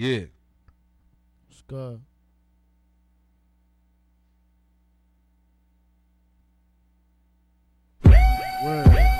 Yeah. What's good? Word.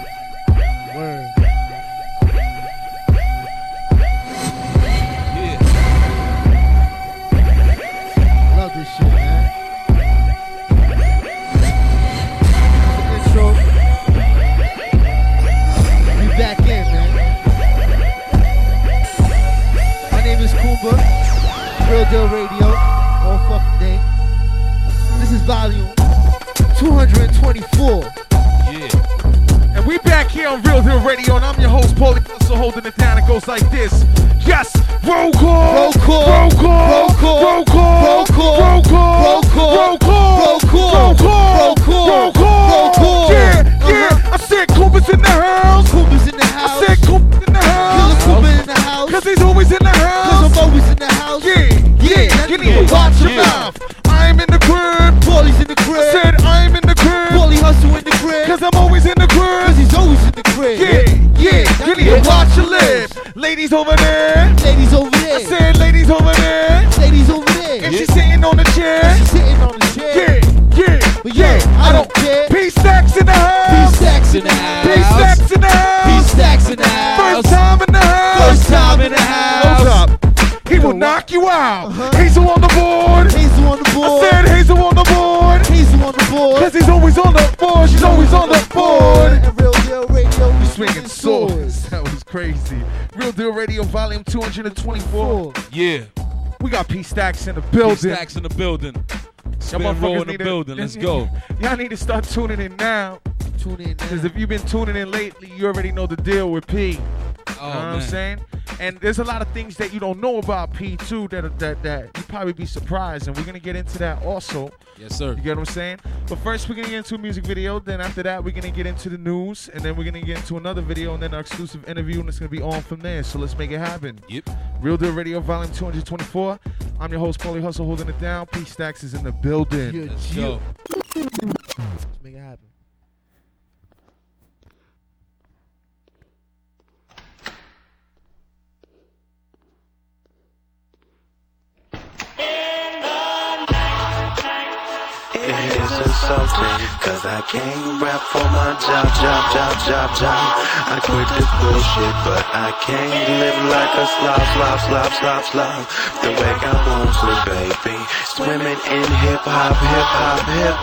Real Radio. All fucking day. This is volume 224. Yeah. And we back here on Real Deal Radio, and I'm your host, Paulie Hustle, holding it down. It goes like this. Yes, roll call, Roll call. roll call, Roll call. roll call, Roll call. roll call, Roll call. roll call, Roll call. roll call, Roll call. roll call, Roll call. Yeah, Uh-huh. yeah. I said Cooper's in the house. Cooper's in the house. The I said I'm in the crib. Paulie Hustle in the crib. Cause I'm always in the crib. Cause he's always in the crib. Yeah, yeah. that You need to watch your lips. Ladies over there. Ladies over there. I said ladies over there. Ladies over there. And she's sitting on the chair. She's sitting on the chair. Yeah, yeah, But yo, yeah. I don't care. P stacks in the house. P stacks in the house. P knock you out. Uh-huh. Hazel on the board. Hazel on the I said Hazel on the board. Hazel on the board. Cause he's always on the board. She's always on the board. And Real Deal Radio. we Swinging swords. That was crazy. Real Deal Radio, volume 224. Yeah. We got P Stacks in the building. Stacks in the building. Y'all Spin roll in the need to- building. Let's go. Y'all need to start tuning in now. Tune in Because if you've been tuning in lately, you already know the deal with P. Oh, you know what I'm saying? And there's a lot of things that you don't know about P2 that that that you probably be surprised, and we're gonna get into that also. Yes, sir. You get what I'm saying? But first, we're gonna get into a music video. Then after that, we're gonna get into the news, and then we're gonna get into another video, and then our exclusive interview, and it's gonna be on from there. So let's make it happen. Yep. Real Deal Radio, Volume 224. I'm your host, Paulie Hustle, holding it down. P Stacks is in the building. Yeah, Let's go. Let's make it happen. It insulting, cause I can't rap for my job, job, job, job, job. I quit this bullshit, but I can't live like a slob, slob, slob, slob, slob. The way I want to, baby. Swimming in hip hop, hip hop, hip.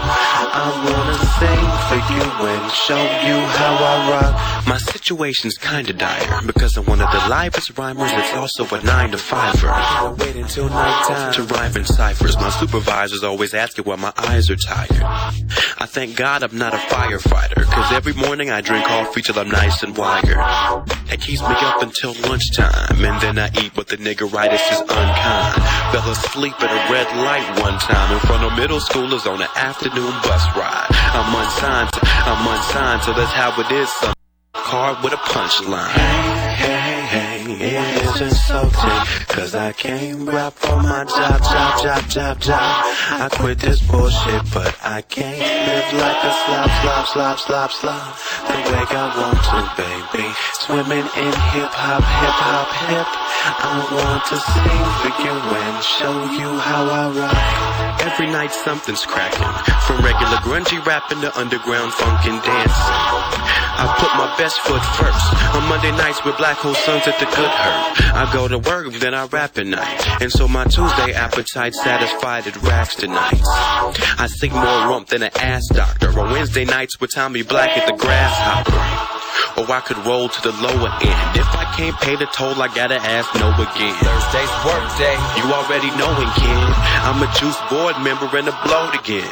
I wanna sing for you and show you how I rock. My situation's kinda dire, because I'm one of the livest rhymers, it's also a nine to fiver. I wait until nighttime to rhyme in ciphers. My supervisor's always asking why my eyes are tired. I thank God I'm not a firefighter, cause every morning I drink coffee till I'm nice and wired. It keeps me up until lunchtime, and then I eat what the niggeritis is unkind. Fell asleep at a red light one time in front of middle schoolers on an afternoon bus ride. I'm unsigned, I'm unsigned, so that's how it is. Some card with a punchline. Is insulting, cause I can't rap for my job, job, job, job, job. I quit this bullshit, but I can't live like a slob, slob, slob, slob, slob. The way I want to, baby. Swimming in hip hop, hip hop, hip. I want to sing for you and show you how I rock. Every night something's cracking, from regular grungy rapping to underground funk and dancing. I put my best foot first. On Monday nights with Black Hole Suns at the Good Hurt. I go to work, then I rap at night. And so my Tuesday appetite satisfied at racks tonight. I sing more rump than an ass doctor. On Wednesday nights with Tommy Black at the Grasshopper. Or I could roll to the lower end. If I can't pay the toll, I gotta ask no again. Thursday's work day. You already knowing, kid. I'm a juice board member and a bloat again.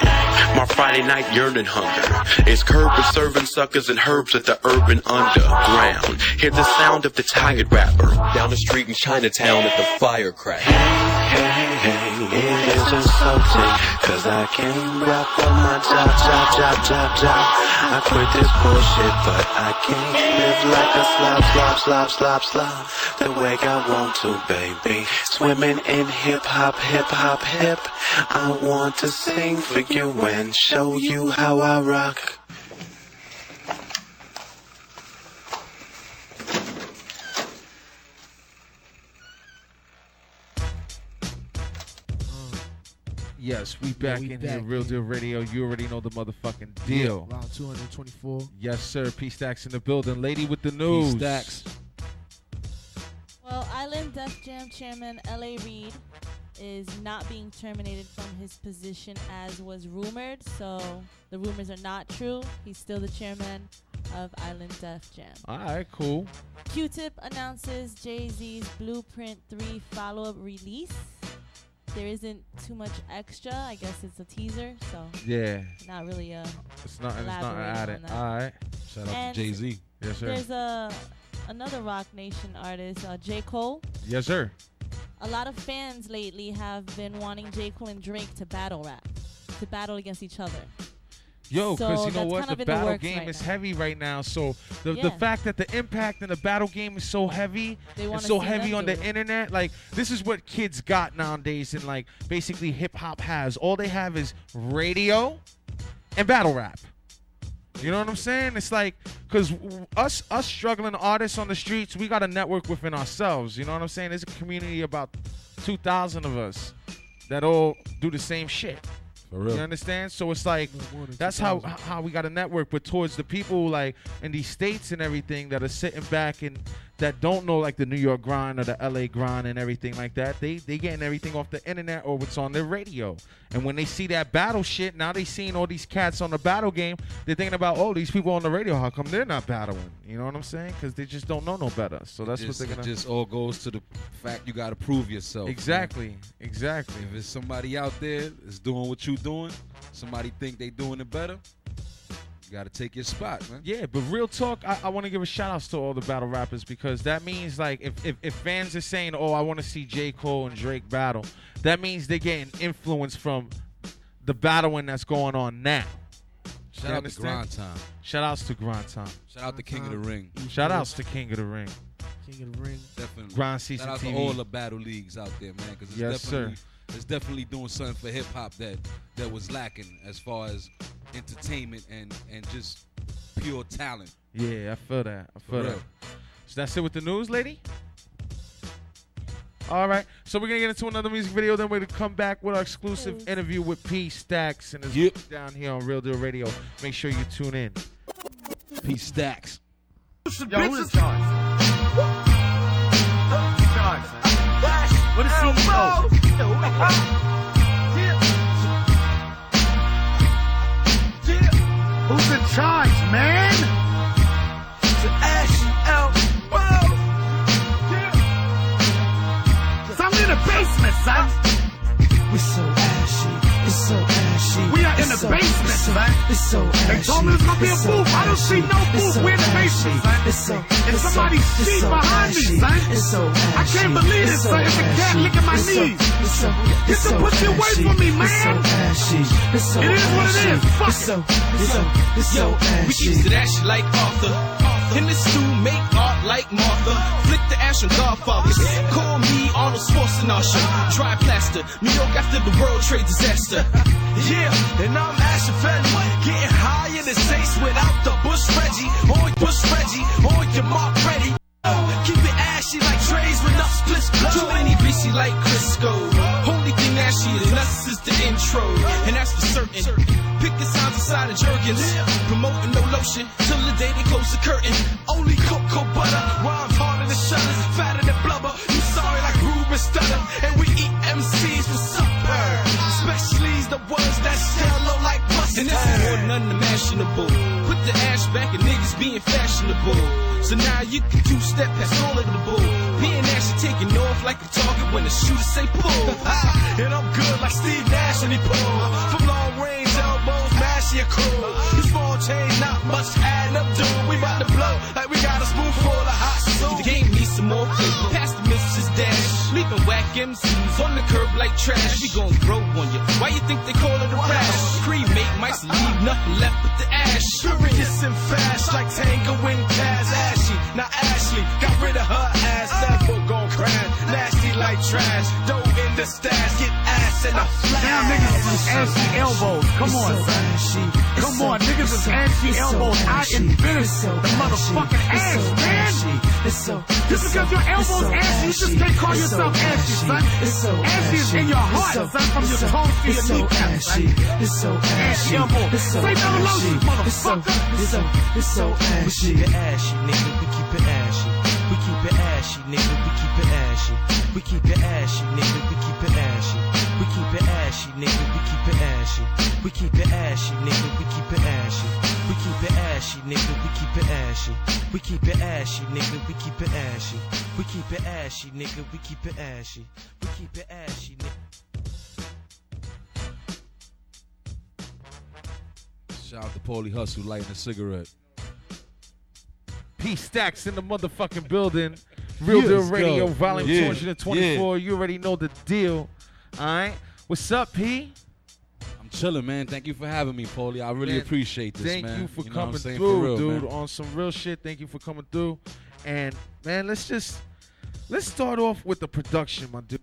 My Friday night yearning hunger is curb with serving suckers and herbs at the urban underground. Hear the sound of the tired rapper. Down the street in Chinatown at the firecracker. Hey, hey, hey, it is insulting, cause I can't rap for my job, job, job, job, job. I quit this bullshit, but I can't live like a slop, slop, slop, slop, slop. The way I want to, baby. Swimming in hip hop, hip hop, hip. I want to sing for you and show you how I rock. Yes, we back we in back, here, Real man. Deal Radio. You already know the motherfucking deal. Round 224. Yes, sir. P Stacks in the building. Lady with the news. Stacks. Well, Island Def Jam chairman L.A. Reid is not being terminated from his position as was rumored. So the rumors are not true. He's still the chairman of Island Def Jam. All right, cool. Q-Tip announces Jay-Z's Blueprint 3 follow-up release. There isn't too much extra. I guess it's a teaser, so Yeah, not really a. it's not. It's not Elaborate added. on. All right. Shout out And- to Jay Z. Yes, sir. There's a another Roc Nation artist, uh, J. Cole. Yes, sir. A lot of fans lately have been wanting J. Cole and Drake to battle rap, to battle against each other. Yo, because So you know what? The in the battle game right is now. heavy right now. So the, the fact that the impact in the battle game is so heavy and so heavy on the internet, like this is what kids got nowadays, and like basically hip hop has. All they have is radio and battle rap. You know what I'm saying? It's like because us us struggling artists on the streets, we got a network within ourselves. You know what I'm saying? There's a community about two thousand of us that all do the same shit. For You understand? So it's like that's how how we got a network, but towards the people like in these states and everything that are sitting back and that don't know like the New York grind or the LA grind and everything like that. They they getting everything off the internet or what's on their radio. And when they see that battle shit, now they seeing all these cats on the battle game. They're thinking about oh these people on the radio. How come they're not battling? You know what I'm saying? Because they just don't know no better. So that's just, what they're gonna. just all goes to the fact you got to prove yourself. man. exactly, exactly. If it's somebody out there that's doing what you're doing, somebody think they doing it better, you got to take your spot, man. Yeah, but real talk, I, I want to give a shout out to all the battle rappers because that means like if, if, if fans are saying, "Oh, I want to see J. Cole and Drake battle," that means they're getting influence from the battling that's going on now. Shout You out to understand? Grind Time. Shout outs to Grind Time. Shout out to King of the Ring. Shout outs to King of the Ring. King of the Ring. Definitely. Grind Shout out to all the battle leagues out there, man, because it's Yes, sir. Definitely it's definitely doing something for hip hop that that was lacking as far as entertainment and and just pure talent. Yeah, I feel that. I feel that. So that's it with the news, lady. All right, so we're gonna get into another music video. Then we're gonna come back with our exclusive Yes. interview with P Stacks and his Yep. down here on Real Deal Radio. Make sure you tune in. P stacks. Yo, who is John? John, What is CEO? Who's in charge, man? So I'm in the basement, son. We so ashy, so ashy. We are in the so- basement, it's so, son. It's so. They told me there's gonna be a booth. I don't see no booth. We're in the basement. It's And somebody's so behind me, ashy. son. It's so I can't believe this, son. It's a cat licking my knees. Get the pussy away from me, man. It is what it is. Fuck It's so, it's so, it's so We ashy. it ashy like Arthur. In the stew, make art like Martha. Flick the ash on Godfathers. Call me Arnold Schwarzenegger. Dry plaster. New York after the World Trade disaster. Yeah, and I'm Asher Fetty. Getting in the Saints without the Bush Reggie. On Bush Reggie. On your mark ready. Keep it ashy like trays with enough splits. Too many greasy like Crisco. Only thing ashy is nuts is the intro. And that's for certain. Pick the sounds inside of Jergens. Promoting no lotion till the day they close the curtain. Only cocoa butter. Rhymes Stutter. And we eat MCs for supper. Especially the ones that sell low like mustard. And this is more than unimaginable. Put the ash back and niggas being fashionable. So now you can two-step past all of the bull. And Nash taking off like a target when the shooter say pull. Ah, and I'm good like Steve Nash when he pull. From long range elbows, mash your crew. These small change, not much adding up, dude. We about to blow like we got a spoonful of hot soup. The game needs some more flavor. Pass the Mrs. Dash. Leaving whack MCs on the curb like trash. We gon' grow on you. Why you think they call it a rash? Cremate mice leave nothing left but the ash. Furious fast like Tango and Cash Ashy. Now Ashley got rid of her ass. Never gon' crash. Nasty like trash. Dough in the stash, get ass in flash. Now niggas is ashy elbows. Come on. Come on, niggas is ashy elbows. I invented the motherfucking ash, man. Just because your elbows ashy, you just can't call yourself ashy, son. Ashy is in your heart, son, from your toes to your kneecaps, son. It's so Ashy elbow. Say no lotion, motherfucker. It's so, it's so ashy. We keep it ashy, nigga. We keep it ashy. We keep it ashy, nigga. We keep it ashy. We keep it ashy, nigga. We keep it ashy. We keep it ashy, nigga. We keep it ashy. We keep it ashy, nigga. We keep it ashy. We keep it ashy, nigga. We keep it ashy. We keep it ashy, nigga. We keep it ashy. We keep it ashy, nigga. We keep it ashy. We keep it ashy, nigga. Shout out to Paulie Hustle lighting a cigarette. P Stacks in the motherfucking building. Real Yes, Deal Radio, go. volume Yeah, 224. You already know the deal. All right. What's up, P? I'm chilling, man. Thank you for having me, Paulie. I really Man, appreciate this, Thank man. you for know coming through, For real, dude. man. On some real shit. Thank you for coming through. And man, let's just let's start off with the production, my dude.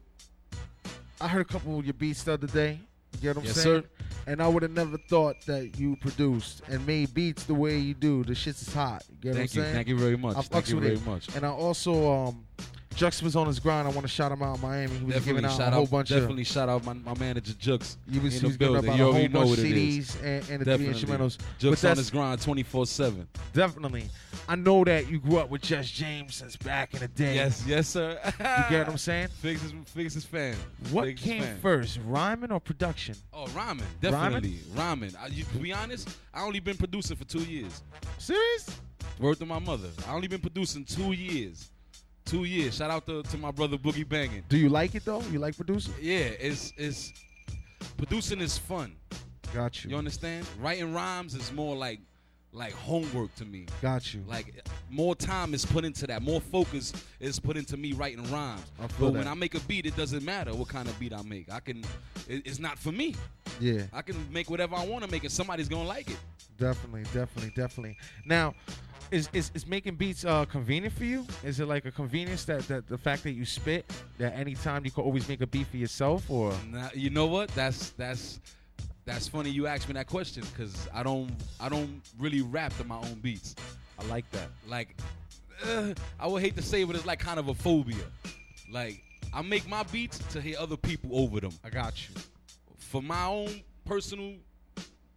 I heard a couple of your beats the other day. You get what I'm Yes, saying? sir. And I would have never thought that you produced and made beats the way you do. The shit's is hot. You get Thank what you. I'm saying? Thank you very much. I Thank you very it. much. And I also um Jux was on his grind. I want to shout him out in Miami. He was Definitely giving out a whole out. bunch definitely of shout out my, my manager Jux. he was, in he the was giving. You a whole bunch of CDs and, and the three Definitely. instrumentals. Jux on his grind 24 7. Definitely. I know that you grew up with Jess James since back in the day. Yes, yes, sir. You get what I'm saying? Figs is, Figs is fan. What is came fan. first, rhyming or production? Oh, rhyming. Definitely. Rhyming. I, you, to be honest, I only been producing for two years. Serious? Word to my mother. I only been producing two years. Two years. Shout out to, to my brother Boogie Banging. Do you like it though? You like producing? Yeah, it's it's producing is fun. Got you. You understand? Writing rhymes is more like like homework to me. Got you. Like more time is put into that. More focus is put into me writing rhymes. I feel But when. I make a beat, it doesn't matter what kind of beat I make. I can. It, it's not for me. Yeah, I can make whatever I want to make, and somebody's gonna like it. definitely, definitely, definitely. Now, is is, is making beats uh, convenient for you? Is it like a convenience that, that the fact that you spit that anytime you can always make a beat for yourself or Now, you know what? That's that's that's funny. You asked me that question because I don't I don't really rap to my own beats. I like that. Like uh, I would hate to say, it, but it's like kind of a phobia. Like I make my beats to hear other people over them. I got you. For my own personal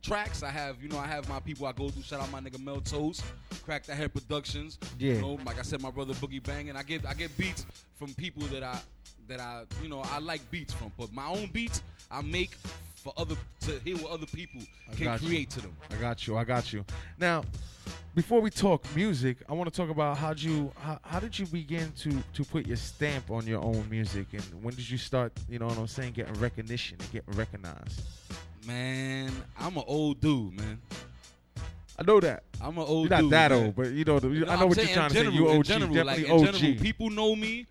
tracks, I have you know I have my people I go through. Shout out my nigga Mel Toast, Crack the Head Productions. Yeah. You know, like I said, my brother Boogie Bang, and I get I get beats from people that I that I you know I like beats from. But my own beats I make for other to hear what other people I can got you. create to them. I got you. I got you. Now, before we talk music, I want to talk about how you how, how did you begin to to put your stamp on your own music, and when did you start? You know what I'm saying, getting recognition and getting recognized. Man, I'm an old dude, man. I know that. I'm an old dude. You're not dude. that man. old, but you know, the, No, I know I'm what you're trying in to say. You OG, general, definitely like, OG. general, people know me.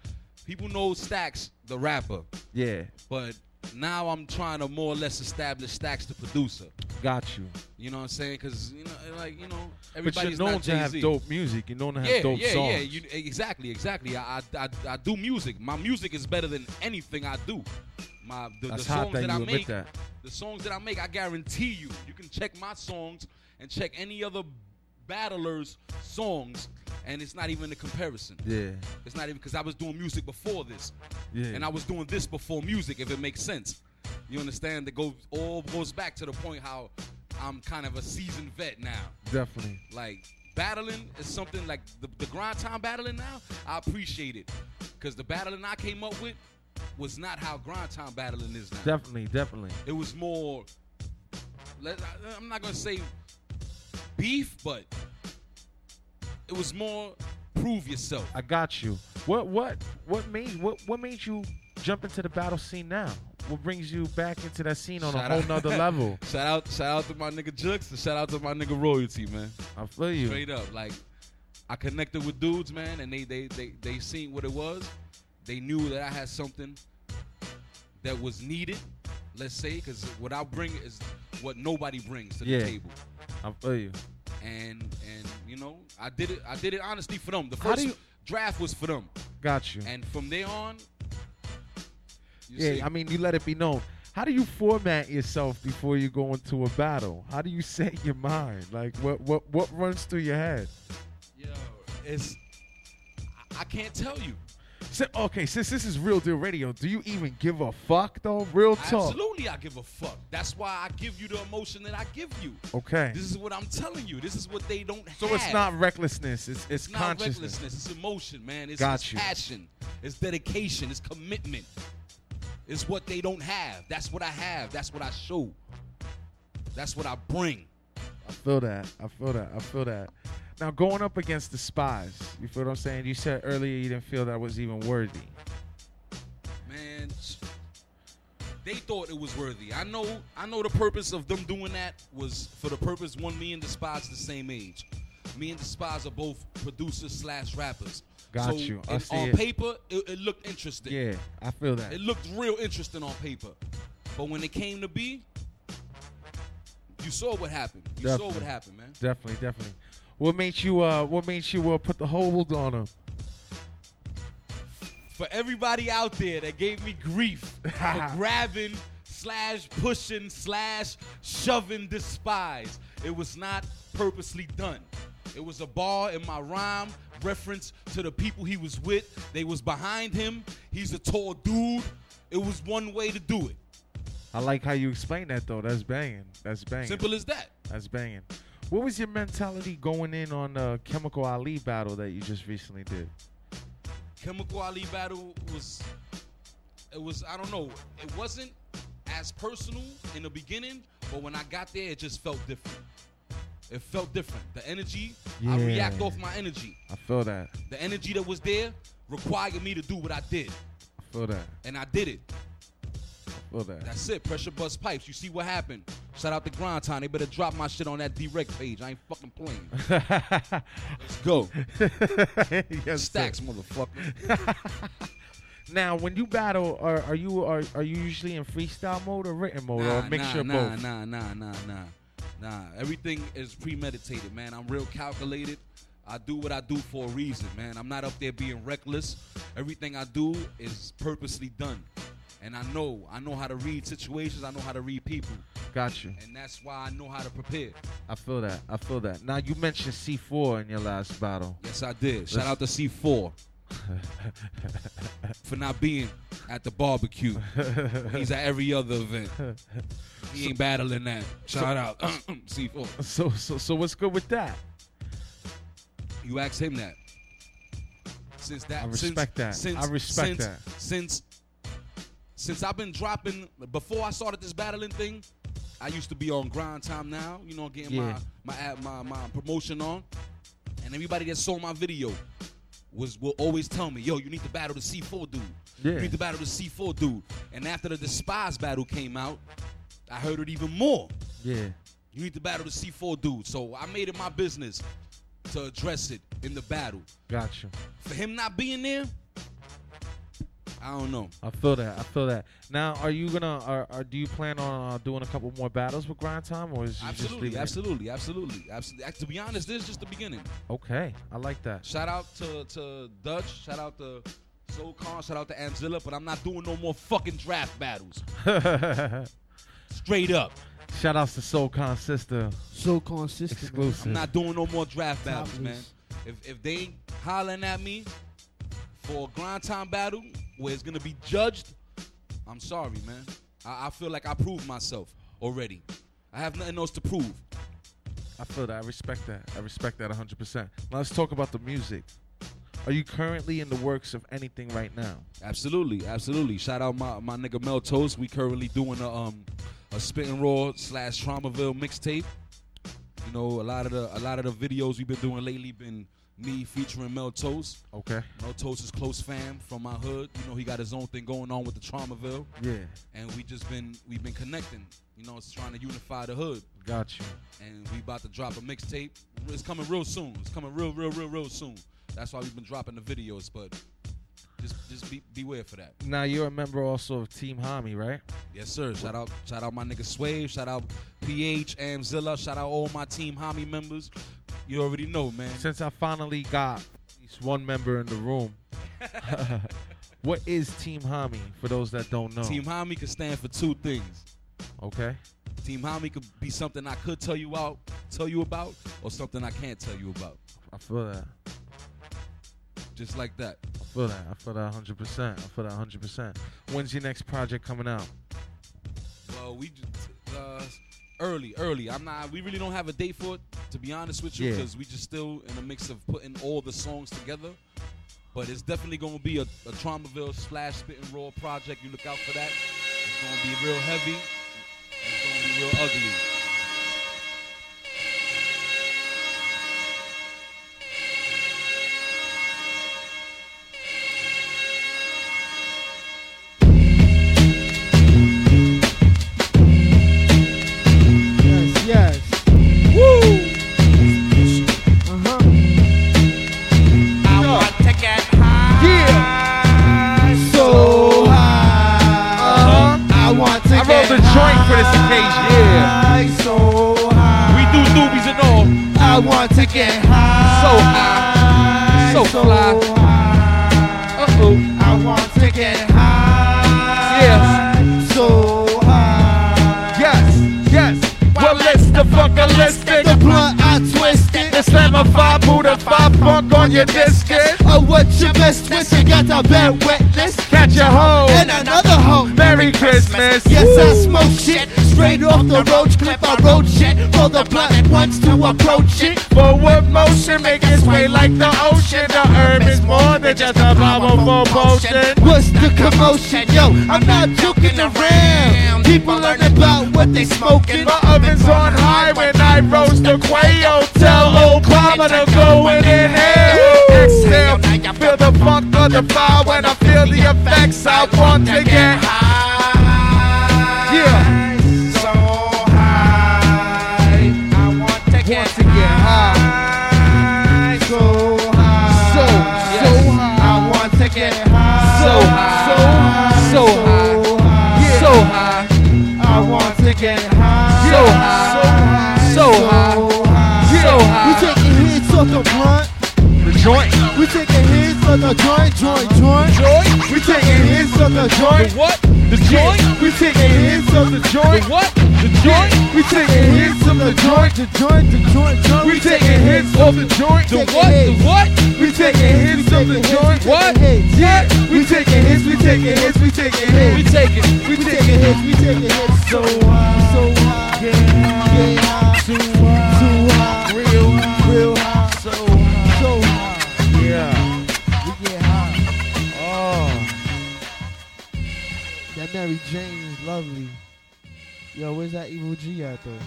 People know Stacks, the rapper. yeah, But now I'm trying to more or less establish Stacks, the producer. got you. You know what I'm saying? Because you know, like you know, everybody's But you're known not to have dope music. You're known to have Yeah, dope yeah, songs. yeah. You, exactly, exactly. I, I, I, I do music. My music is better than anything I do. My the, the songs that that, I make, that. the songs that I make, I guarantee you, you can check my songs and check any other battler's songs, and it's not even a comparison. Yeah, It's not even because I was doing music before this, yeah. and I was doing this before music. If it makes sense, you understand? That goes all goes back to the point how I'm kind of a seasoned vet now. definitely. Like battling is something like the, the grind time battling now. I appreciate it because the battling I came up with was not how grind time battling is now. Definitely, definitely. It was more. Let, I- I'm not gonna say beef, but it was more prove yourself. I got you. What what what made what what made you jump into the battle scene now? What brings you back into that scene on Shout a whole out- nother level? Shout out, shout out to my nigga Jux, and shout out to my nigga Royalty, man. I feel you. Straight up, like I connected with dudes, man, and they they they they seen what it was. They knew that I had something that was needed. Let's say, because what I bring is what nobody brings to the Yeah. table, I feel you. and and you know I did it. I did it honestly for them. The first you- draft was for them, Got you. and from there on, yeah, see? I mean, you let it be known. How do you format yourself before you go into a battle? How do you set your mind? Like, what what what runs through your head? Yo, it's I, I can't tell you. Si- okay, since this is real deal radio, do you even give a fuck though? Real talk. Absolutely, I give a fuck. That's why I give you the emotion that I give you. Okay. This is what I'm telling you. This is what they don't have. So have. it's not recklessness. It's it's, It's not consciousness. recklessness. It's emotion, man. It's, Got it's you. passion. It's dedication. It's commitment. It's what they don't have. That's what I have. That's what I show. That's what I bring. I feel that. I feel that. I feel that. Now going up against Despise, you feel what I'm saying? You said earlier you didn't feel that was even worthy. Man, they thought it was worthy. I know. I know the purpose of them doing that was for the purpose. One, me and Despise the same age. Me and Despise are both producers slash rappers. Got so you. On it. paper, it, it looked interesting. Yeah, I feel that. It looked real interesting on paper. But when it came to be, you saw what happened. You saw what happened, man. Definitely, definitely. What made you uh what made you uh, put the hold on him? For everybody out there that gave me grief for grabbing slash pushing slash shoving despise, it was not purposely done. It was a bar in my rhyme reference to the people he was with. They was behind him. He's a tall dude. It was one way to do it. I like how you explain that though. That's banging. That's banging. Simple as that. That's banging. What was your mentality going in on the Chemical Ali battle that you just recently did? Chemical Ali battle was it was I don't know it wasn't as personal in the beginning, but when I got there, it just felt different. It felt different. The energy, I react off my energy. I feel that. The energy that was there required me to do what I did, I feel that. and I did it. That. That's it. Pressure bust pipes. You see what happened? Shout out to Grind Time. They better drop my shit on that direct page. I ain't fucking playing. Let's go. yes, Stacks, sir. motherfucker. Now, when you battle, are, are you are, are you usually in freestyle mode or written mode or Nah, a mixture nah, of both? Nah, nah, nah, nah, nah, nah. Everything is premeditated, man. I'm real calculated. I do what I do for a reason, man. I'm not up there being reckless. Everything I do is purposely done. And I know, I know how to read situations. I know how to read people. Got you. And that's why I know how to prepare. I feel that. I feel that. Now you mentioned C4 in your last battle. Yes, I did. Shout out to C4 for not being at the barbecue. He's at every other event. He ain't battling that. Shout out C4. So so so what's good with that? You ask him that. Since that, I respect that. since, I respect since, that. Since since I've been dropping before I started this battling thing, I used to be on grind time now. You know, getting Yeah. my my my my promotion on, and everybody that saw my video was will always tell me, "Yo, you need to battle the C4 dude. Yeah. You need to battle the C4 dude." And after the Despise battle came out, I heard it even more. Yeah. You need to battle the C4 dude. So I made it my business to address it in the battle. Gotcha. For him not being there, I don't know. I feel that. I feel that. Now, are you gonna? Are, are do you plan on uh, doing a couple more battles with Grind Time, or is you just Absolutely, leaving it? absolutely, absolutely, absolutely. To be honest, this is just the beginning. Okay, I like that. Shout out to to Dutch. Shout out to SoCon. Shout out to Anzilla. But I'm not doing no more fucking draft battles. Straight up, Shout outs to SoulCon sister So consistent. exclusive. I'm not doing no more draft battles, man. If if they ain't hollering at me for a grind time battle where it's gonna be judged, I'm sorry, man. I, I feel like I proved myself already. I have nothing else to prove. I feel that. I respect that. I respect that 100%. Now let's talk about the music. Are you currently in the works of anything right now? Absolutely, absolutely. Shout out my, my nigga Mel Toast. We currently doing a um a spitting raw slash Traumaville mixtape. You know, a lot of the a lot of the videos we've been doing lately been me featuring Mel Toast. Okay. Mel Toast is close fam from my hood. You know, he got his own thing going on with the Traumaville. Yeah. And we just been we've been connecting. You know, it's trying to unify the hood. Got you. And we about to drop a mixtape. It's coming real soon. It's coming real, real, real, real soon. That's why we've been dropping the videos, but just just be beware for that. Now you're a member also of Team Hami, right? Yes, sir. Shout out, shout out my nigga Swave. Shout out PH, Amzilla. Shout out all my team Hami members. You already know, man. Since I finally got at least one member in the room, What is Team Hami for those that don't know? Team Hami could stand for two things. Okay. Team Hami could be something I could tell you out, tell you about, or something I can't tell you about. I feel that. Just like that. I feel that. I feel that 100%. I feel that 100%. When's your next project coming out? Well, we just, uh, early, early. I'm not. We really don't have a date for it, to be honest with you, Yeah. because we just still in the mix of putting all the songs together. But it's definitely going to be a, a Traumaville slash Spitting Raw project. You look out for that. It's going to be real heavy. It's going to be real ugly. Just a powerful potion. What's the commotion? Yo, I'm not joking around. People learn about what they smoking. My oven's on high when I roast the quail. Tell Obama to go and inhale. Exhale, feel the funk of the fire when I feel the effects. I want to get the joint, joint, joint. Joint. We taking hits on the joint. The what? The joint. We taking hits on the joint. The what? The joint. We taking hits on the joint, the joint, the joint, joint. We taking hits off the joint. The what? The what? We taking hits on the joint. What? Yeah. We taking hits. We taking hits. We taking hits. We taking. We taking hits. We taking hits. So high. So high. Yeah. high. Too high. Too high. Real high. That Mary Jane is lovely. Yo, where's that Evil G at though?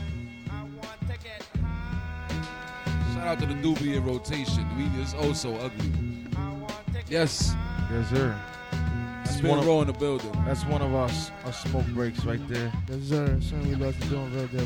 Shout out to the Doobie in rotation. We is also ugly. Yes, Yes, sir. it's one been of- in the building. That's one of our, our smoke breaks right there. Yes, sir. Certainly love to do on Real Deal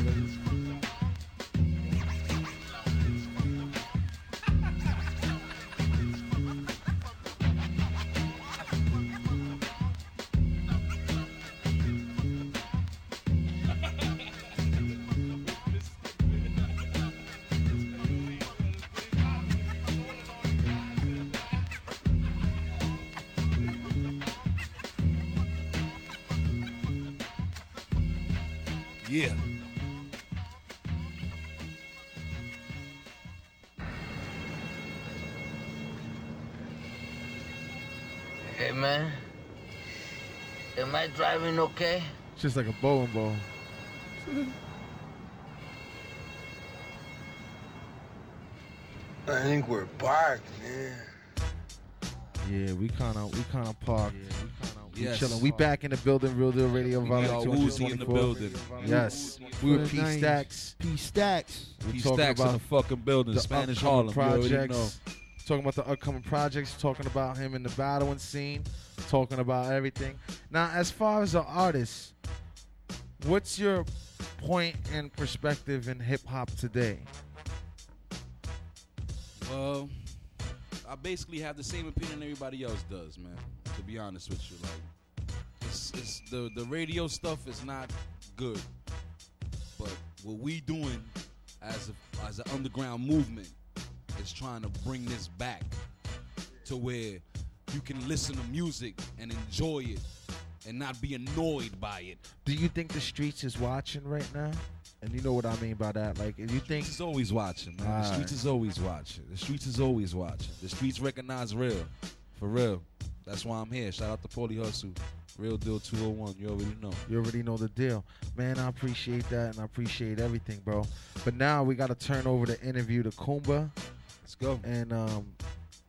I okay? It's just like a bowling ball. I think we're parked, man. Yeah, we kind of we kind of parked. Yeah, we kind of we Yes. chilling. We back in the building, Real Deal Radio. We Volume are woozy in the building. Yes, we were For the P Stacks. P Stacks. We stacks in the fucking building. the Spanish upcoming Harlem. You already know. Talking about the upcoming projects. Talking about him in the battling scene. Talking about everything. Now, as far as an artist, what's your point and perspective in hip hop today? Well, I basically have the same opinion everybody else does, man. To be honest with you, like, it's, it's the the radio stuff is not good, but what we doing as a, as an underground movement is trying to bring this back to where you can listen to music and enjoy it and not be annoyed by it. Do you think the streets is watching right now? And you know what I mean by that. Like, if you think Streets is always watching, man. The streets is always watching. The streets is always watching. The streets recognize real, for real. That's why I'm here. Shout out to Paulie Hustle, Real Deal 201. You already know. You already know the deal. Man, I appreciate that and I appreciate everything, bro. But now we got to turn over the interview to Kumba. Let's go. And um,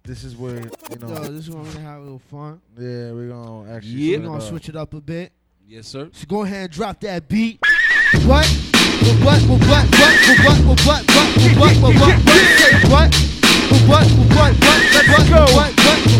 this is where, you know. Yo, this is where we're gonna have a little fun. Yeah, we're going to actually. Yeah. We're gonna it up. switch it up a bit. Yes, sir. So go ahead and drop that beat. What? What? What? What? What? What? What? What? What? What? What? What? What? Say what? What? What? What? What? What? What? What?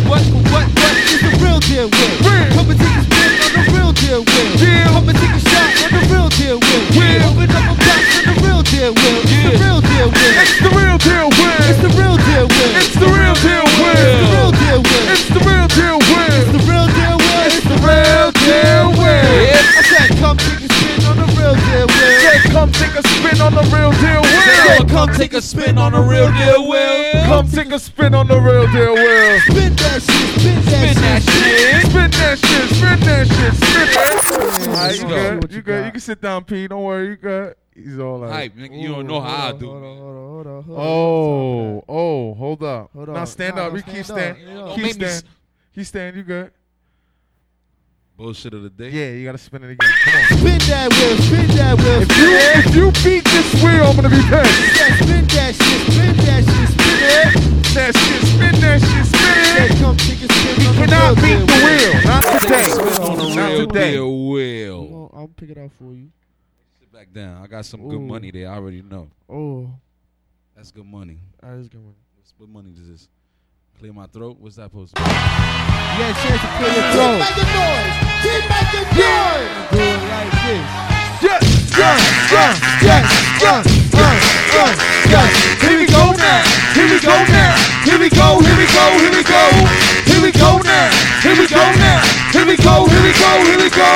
What? What? What? It's the real deal, Will. Come and take a spin on the real deal, Will. Come and take a shot on the real deal, Will. Open up a box on the real deal, Will. It's the real deal, Will. It's the real deal, Will. It's the real deal, Will. It's the real deal, It's the real deal, Will. It's the real deal, Will. It's the real deal, Will. It's the real deal, Will. I said, come take a spin on the real deal, Will. Said, come take a spin on the real deal, Will. Said, come take a spin on the real deal, Will. Come take a spin on the real deal, Will. Spin that shit, spin that shit. Spin that shit, spin that shit, spin that. All right, you go. good? What You you good? got? You can sit down, P. Don't worry, you good? He's all like, Hype, nigga. You don't know how I do. Hold on, hold on, hold on, hold on. Oh, oh, hold up. Hold on. Now stand Nah, up. You don't keep stand stand. up. You know. Don't Keep make me stand. Keep stand. You good? Bullshit of the day. Yeah, you gotta spin it again. Come on. Spin that wheel, spin that wheel. If you if you beat this wheel, I'm gonna be pissed. Yeah, spin that shit, spin that shit, spin it. That shit, spin that shit, spin it. come take a spin He on the cannot beat the Will. wheel. Not today. on the Not real today. deal Come will. I'll pick it out for you. Sit back down. I got some good money there. I already know. Oh, That's good money. that is good one. What's- What money does this? Clear my throat? What's that supposed to be? You got a chance to clear your throat. Keep making noise. Keep making noise. Do it like this. Yes, yes, yes, Yes, yes, yes, yes, yes. Here we go now. Here we go now. Here we go. Here we go. Here we go. Here we go now. Here we go now. Here we go. Here we go. Here we go.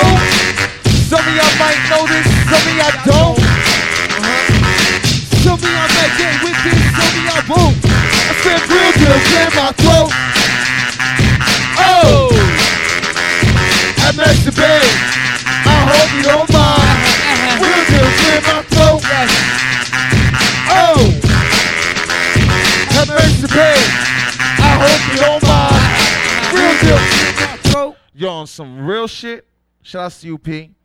Some of y'all might know this. Some of y'all don't. Uh-huh. Some of y'all might get with this, some of y'all won't. I said real deal. Clear my throat. Oh. That makes the big. I hope you don't mind. Real deal. Clear my throat. Oh. That makes the big. I hope you don't mind. Real deal. Throat. Yo, on some real shit. Shout out to you, P.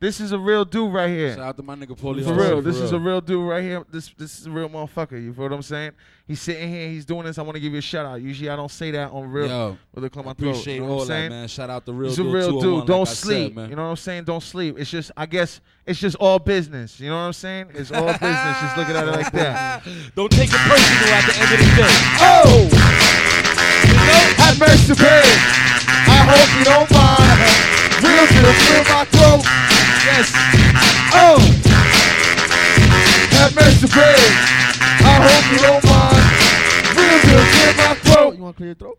This is a real dude right here. Shout out to my nigga Paulie For real, this is a real dude right here. This this is a real motherfucker. You feel what I'm saying? He's sitting here, he's doing this. I want to give you a shout out. Usually I don't say that on real Yo, with the club my throat. Appreciate You know all what I'm that, saying? man. Shout out the real dude. He's a real 201, dude. Don't like I said, sleep. you know what I'm saying? Don't sleep. It's just I guess it's just all business. You know what I'm saying? It's all business. Just looking at it like that. Don't take it personal at the end of the day. Oh! Have mercy. I hope you don't mind. Real deal, clear my throat. Yes. Oh! Have mercy, babe. I hope you don't mind. Real deal, clear my throat. You want to clear your throat?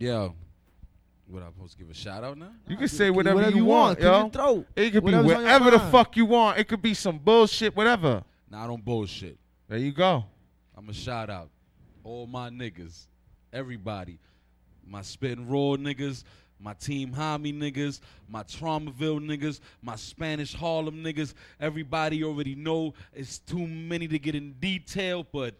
Yo, what I'm supposed to give a shout out now? You can say whatever, Whatever you want, clear yo. your throat. It could be Whatever's on whatever the fuck you want. It could be some bullshit, whatever. Nah, I don't bullshit. There you go. I'm a shout out all my niggas, everybody, my spitting raw niggas, my team Hami niggas, my Traumaville niggas, my Spanish Harlem niggas. Everybody already know it's too many to get in detail, but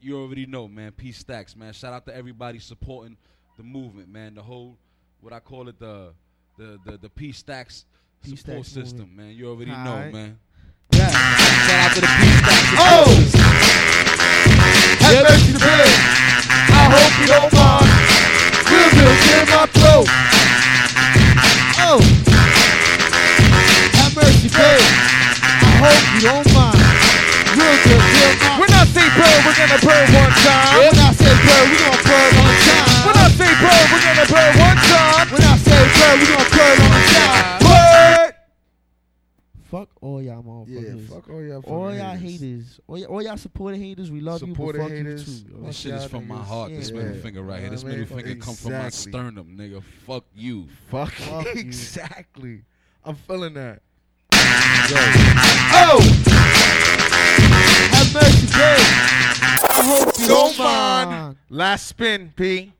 you already know, man. P Stacks, man. Shout out to everybody supporting the movement, man. The whole, what I call it, the the the, the P Stacks P support Stacks system, man. You already know, Alright. man. Yeah. Shout out to the P Stacks Oh! system. Have mercy, babe. I hope you don't my throat. Oh. Have mercy, babe. I hope you don't mind. Real good, real mind. When I say bird, we're gonna bird one time. When I say bird, we gonna bird on time. When I say bird, we're gonna bird one time. When I say bird, we gonna bird on time. Bird. Fuck all y'all motherfuckers. all y'all. All y'all haters. All, y- all y'all supported haters. We love Supported you, but fuck haters. you too. This shit is y'all from my niggas. heart. This Yeah. middle finger right here. This You middle finger mean? come from my sternum, nigga. Fuck you. Fuck, Fuck you. exactly. I'm feeling that. Yo, Oh, Have mercy, babe. I hope you Don't don't mind. mind. Last spin, P.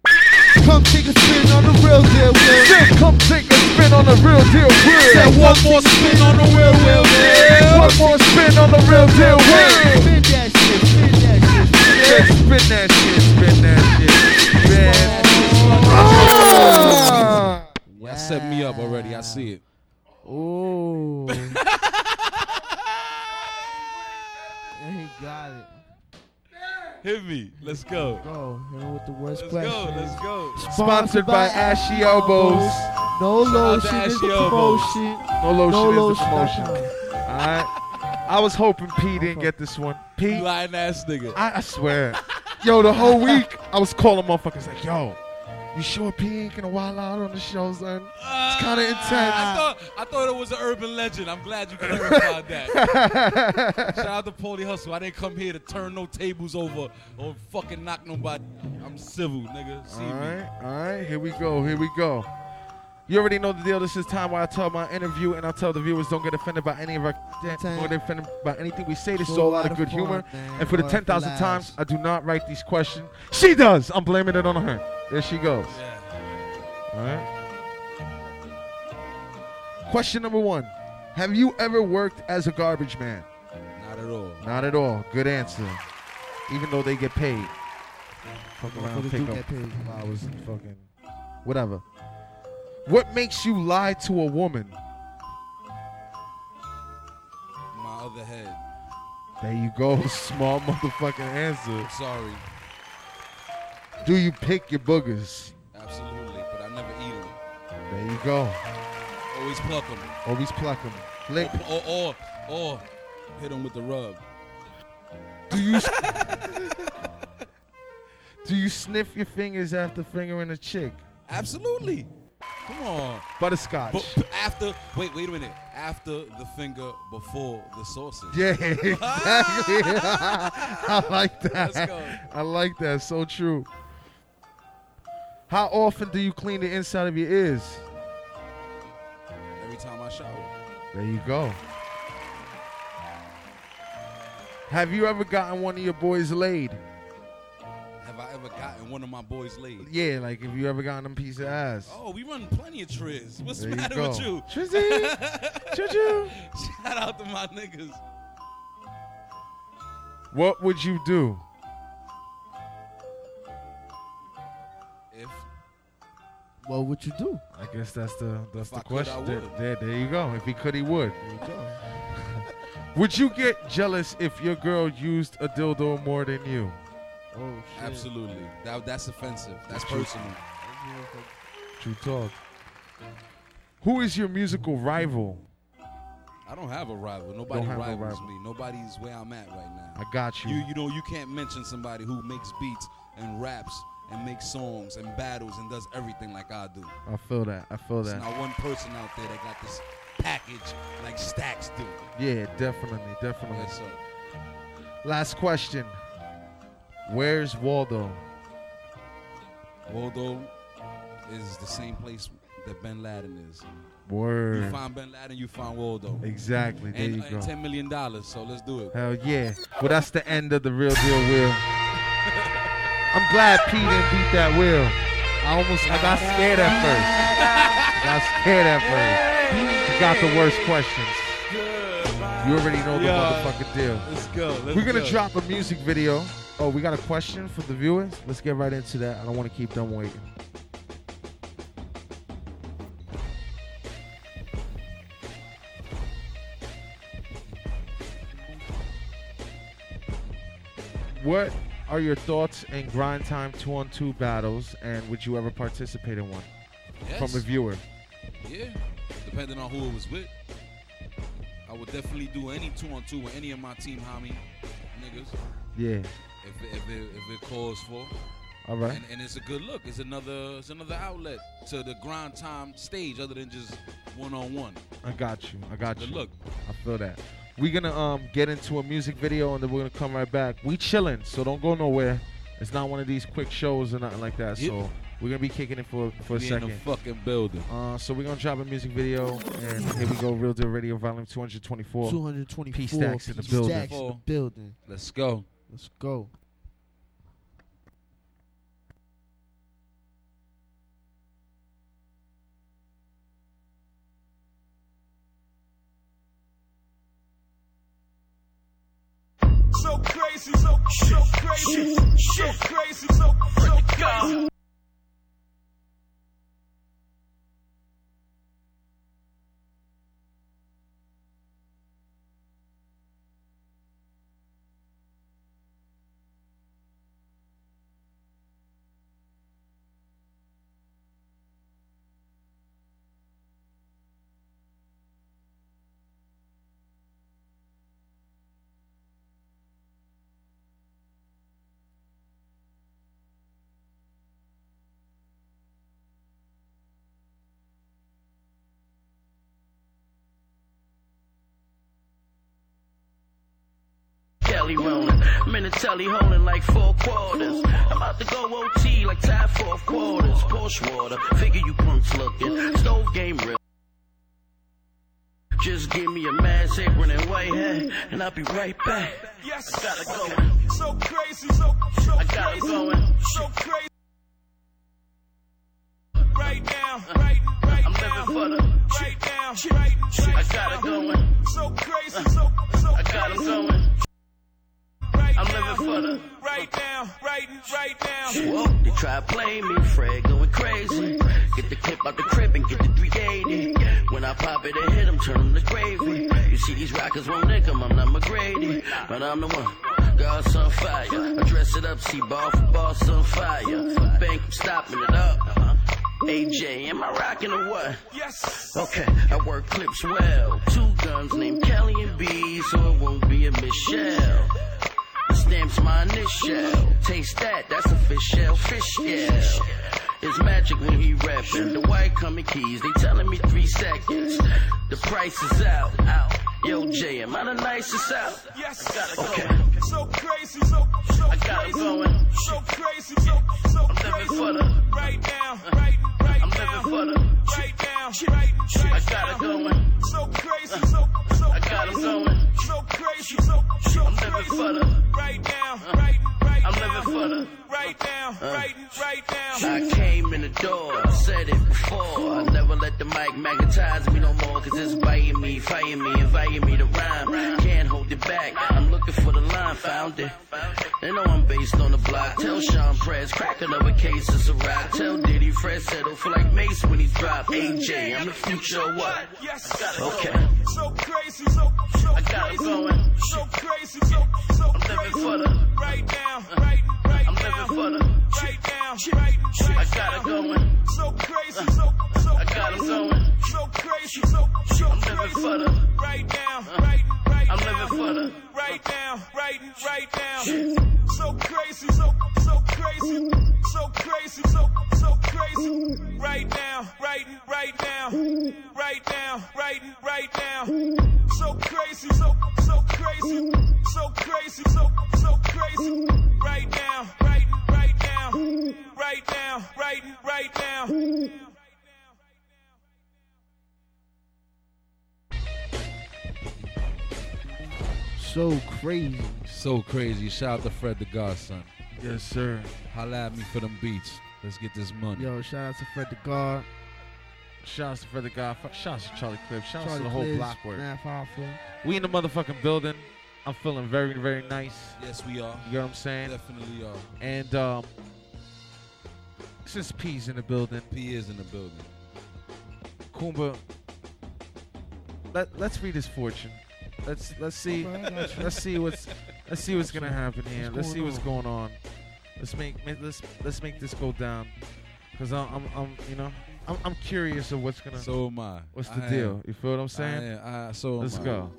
Come take a spin on the real deal, Will. Come take a spin on the real deal, Said one more spin on the real deal, Will. One more spin on the real deal, Will. Spin that shit, spin that shit, spin that Yeah, spin that shit, spin that shit. Man. That set me up already. I see it. Oh. he got it. Hit me. Let's go. Go. Hit him with the worst Let's question. go. Let's go. Sponsored by Ashy Elbows. No Shout out to lotion is Ashy the promotion. No lotion No is the lotion. promotion. Alright. I was hoping P didn't get this one. P, Lying ass nigga. I, I swear. Yo, the whole week I was calling motherfuckers like, yo, you sure P ain't gonna wild out on the show, son? It's kind of ah, intense. I thought I thought it was an urban legend. I'm glad you clarified that. Shout out to Paulie Hustle. I didn't come here to turn no tables over or fucking knock nobody. I'm civil, nigga. See All me. right, all right, here we go, here we go. You already know the deal. This is time where I tell my interview and I tell the viewers don't get offended by any of our don't get offended by anything we say. This is all out of good humor. And for the 10,000 times I do not write these questions, she does. I'm blaming it on her. There she goes. Yeah. All right. Question number one Have you ever worked as a garbage man? Not at all. Not at all. Good answer. Even though they get paid. Fuck around, Motherfuckers pick do up get paid. flowers and fucking whatever. What makes you lie to a woman? My other head. There you go. Small motherfucking answer. Sorry. Do you pick your boogers? Absolutely. But I never eat them. There you go. Always pluck them. Always pluck them. Lick. Or, or, or hit them with the rub. Do you Do you sniff your fingers after fingering a chick? Absolutely. Come on. Butterscotch. But after, wait, wait a minute. After the finger, before the sausage. Yeah, exactly. I like that. Let's go. I like that. So true. How often do you clean the inside of your ears? Every time I shower. There you go. Have you ever gotten one of your boys laid? Have I ever gotten one of my boys laid? Yeah, like if you ever gotten them piece of ass. Oh, we run plenty of triz. What's There the matter go. with you? Trizzy. Choo-choo. Shout out to my niggas. What would you do? What would you do? I guess that's the that's If the I could, question. There, there, there you go. If he could, he would. There you go. Would you get jealous if your girl used a dildo more than you? Oh shit. absolutely, that that's offensive. That's True. personal. True talk. Who is your musical rival? I don't have a rival. Nobody have a rivals rival. me. Nobody's where I'm at right now. I got you. You you know you can't mention somebody who makes beats and raps and makes songs and battles and does everything like I do. I feel that. I feel that. There's not one person out there that got this package like Stacks do. Yeah, definitely, definitely. Yes. Last question. Where's Waldo? Waldo is the same place that Bin Laden is. Word. You find Bin Laden, you find Waldo. Exactly. There And, you and ten million dollars. So let's do it. Hell yeah. Well, that's the end of the real deal wheel. I'm glad P didn't beat that wheel. I almost, I got scared at first. I got scared at first. You got the worst questions. You already know the Yeah. motherfucking deal. Let's go. Let's We're gonna go. drop a music video. Oh, we got a question for the viewers. Let's get right into that. I don't want to keep them waiting. What are your thoughts in grind time two on two battles, and would you ever participate in one Yes. from a viewer? Yeah, depending on who it was with. I would definitely do any two on two with any of my team homie niggas Yeah. if it, if it, if it calls for. All right. And, and it's a good look. It's another it's another outlet to the grind time stage other than just one on one. I got you. I got Good you. look. I feel that. We're gonna um get into a music video and then we're gonna come right back. We chilling, so don't go nowhere. It's not one of these quick shows or nothing like that. Yep. So we're gonna be kicking it for for a We in the second. fucking building. Uh, so we're gonna drop a music video, and here we go. Real Deal Radio, Volume 224. 224. P Stacks in the P building. Stacks in the building. Let's go. Let's go. so crazy, so, so crazy, so crazy, so, so crazy. Rolling, Minatelli holding like four quarters. I'm about to go OT like tie fourth quarters. Porsche water, figure you punks looking. Stove game real. Just give me a mask, apron, and white hat, and I'll be right back. Yes, I gotta go. so crazy, so so I got it crazy, going. so crazy. Right now, right, right I'm now, living for the. right now, right, right I got it going. So crazy, so so I got it crazy. going. I'm living for the. right now, right, right now. Whoa, they try to play me, Fred going crazy. Get the clip out the crib and get the 380. When I pop it and hit 'em, turn 'em to gravy. You see these rockers won't nick 'em, I'm not McGrady. But I'm the one, God's on fire. I dress it up, see ball for boss on fire. Bank, I'm stopping it up. AJ, am I rocking or what? Yes. Okay, I work clips well. Two guns named Kelly and B, so it won't be a Michelle. Stamp's my initial. Taste that, that's a fish shell, fish shell. It's magic when he rapping. The white coming keys, they telling me three seconds. The price is out, out. Yo, Jay, am I the nicest out? Yes. Gotta go. Okay. So crazy, so so I got it crazy, going. so crazy, so so I'm living crazy. for the- right now, right, right I'm now, living for the. right now, right, right I got it now. going. So crazy, so so I got it crazy, going. I'm living for the- right now, right, right I'm living for the- right now, uh. right, right now. I came in the door, said it before. I never let the mic magnetize me no more, cause it's biting me, fighting me, inviting me to rhyme. Can't hold it back, I'm looking for the line, found it. They know I'm based on the block. Tell Sean Press, crack another case, it's a rock. Tell Diddy Fred settle for like Mace when he drop. AJ, I'm the future, of what? Yes. Okay. So crazy, so so I got it crazy, going. so crazy, so so I'm living crazy. for the- right now, right, right I'm living for the. Right now, right, right I got it going. So crazy, so so I got it going. so crazy, so so I'm living crazy. for the. right now, right, right I'm now, living for the. right now, right, right now. So crazy, so so crazy, so crazy, so so crazy. Right now, right, right now, right now, right, right now. So crazy, so so crazy, so crazy, so so crazy. Right now, right, right now, right now, right, right now. So crazy. So crazy. Shout out to Fred the Godson. Yes, sir. Holla at me for them beats. Let's get this money. Yo, shout out to Fred the God. Shout out to Fred the God. Shout out to Charlie Cliff. Shout Charlie to the whole Clips, block work. Math Alpha. We in the motherfucking building. I'm feeling very, very nice. Yes, we are. You know what I'm saying? Definitely are. And um, since P's in the building, P is in the building. Kumba, let let's read his fortune. Let's let's see Okay, I got you. let's see what's let's see what's gonna happen here. What's let's see what's on? going on. Let's make ma- let's let's make this go down. Cause I'm I'm, I'm you know I'm, I'm curious of what's gonna So am I. what's the I deal. am. You feel what I'm saying? I am. I, so am Let's I. go.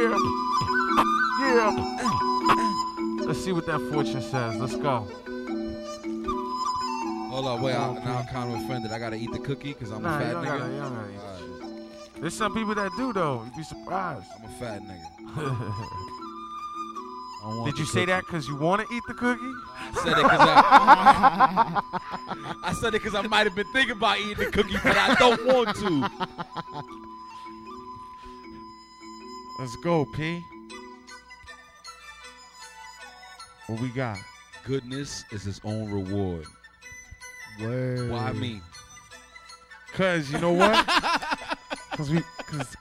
Yeah. Yeah. Let's see what that fortune says. Let's go. Hold on, wait. I, now I'm kind of offended. I gotta eat the cookie because I'm Nah, a fat nigga. gotta- gotta eat Alright, There's some people that do though. You'd be surprised. I'm a fat nigga. I don't want Did you say cookie. that because you want to eat the cookie? I said it because I, I said it 'cause I might have been thinking about eating the cookie, but I don't want to. Let's go, P. What we got? Goodness is its own reward. Word. Why me? Cause you know what? Cause we, cause,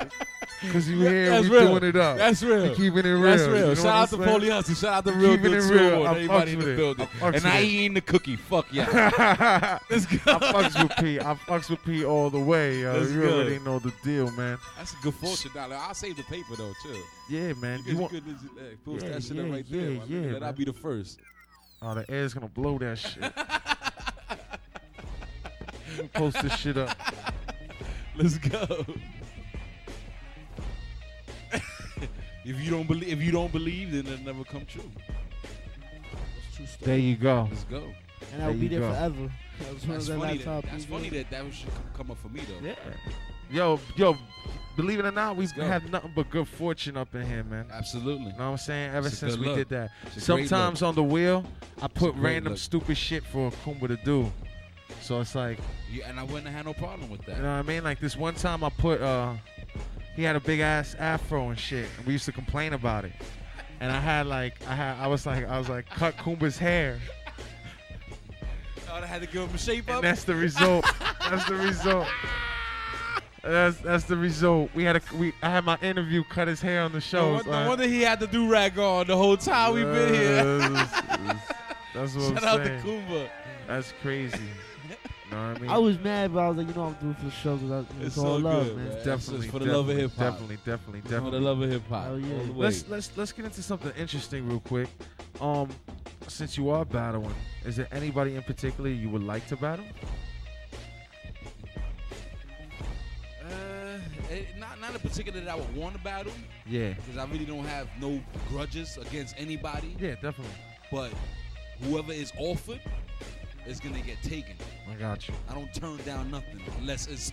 cause you here, That's we real. doing it up. That's real. We keeping it real. That's you real. know Shout out to I'm saying? Paulie Hustle. Shout out to Real Keeping Good it real. School. Everybody in the it. building. And I ain't eating the cookie. Fuck yeah. Let's go. I fucks with P. I fucks with P all the way. Yo. You go. already know the deal, man. That's a good fortune dollar. I'll save the paper though, too. Yeah, man. You You want? goodness, hey, post Yeah, that shit yeah, up right yeah, there. nigga. yeah, Let I be the first. Oh, the air's gonna blow that shit. Post this shit up. Let's go. If you don't believe, if you don't believe, then it'll never come true. There you go. Let's go. And I'll be there go. forever. As That's as funny. That, that's funny that that should come up for me though. Yeah. Yo, yo, believe it or not, we've go. had nothing but good fortune up in here, man. Absolutely. You know what I'm saying? Ever since we look. did that. It's a great Sometimes on the wheel, I put great random look. stupid shit for Kumba to do. So it's like, Yeah, and I wouldn't have had no problem with that. you know what I mean? Like this one time I put, uh, he had a big ass afro and shit. And we used to complain about it. And I had like, I had, I was like, I was like, cut Kumba's hair. I had to give him a shape And up. that's the result. that's the result. That's that's the result. We had a we. I had my interview cut his hair on the show. No, wonder, no wonder he had the do rag on the whole time we've been here. That's what Shout I'm out saying. to Kumba. That's crazy. You know what I mean? I was mad, but I was like, you know, I'm doing for the show because it's, It's all so love, good, man. man. It's definitely just for the love of definitely, hip hop. Definitely, definitely, For the love of hip hop. Hell yeah. all the way. Let's let's let's get into something interesting real quick. Um, since you are battling, is there anybody in particular you would like to battle? Uh, eh, not not in particular that I would want to battle Yeah. because I really don't have no grudges against anybody. Yeah, definitely. But whoever is offered is gonna get taken. I got you. I don't turn down nothing unless it's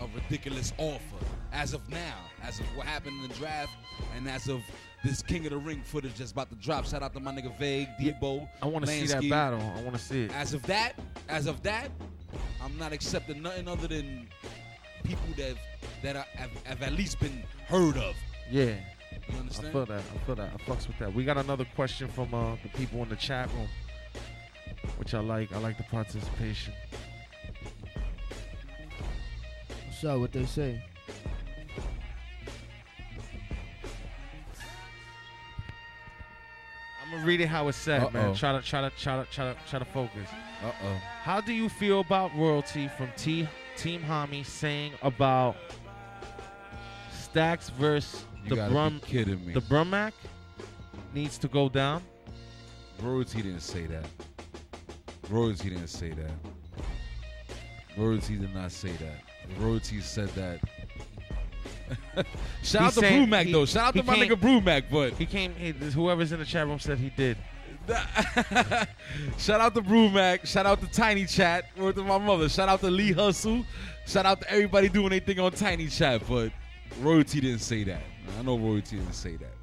a ridiculous offer. As of now, as of what happened in the draft, and as of this King of the Ring footage that's about to drop. Shout out to my nigga Vague, Debo. I want to see that battle. I want to see it. As of that, as of that, I'm not accepting nothing other than people that that are, have, have at least been heard of. Yeah. You understand? I feel that. I feel that. I fucks with that. We got another question from uh, the people in the chat room, which I like. I like the participation. Up? What they say? I'm gonna read it how it's said, man. Try to try to try to try to try to focus. Uh oh. How do you feel about royalty from T Team Hami saying about Stacks versus You the Brum kidding me. the Brumac needs to go down? Royalty didn't say that. Royalty didn't say that. Royalty did not say that. Royalty said that. Shout He out to said Brewmac he- though. Shout out to my nigga Brewmac, but He came. He, whoever's in the chat room said he did. shout out to Brewmac. Shout out to Tiny Chat. Word to my mother. Shout out to Lee Hustle. Shout out to everybody doing anything on Tiny Chat, but Royalty didn't say that. I know Royalty didn't say that.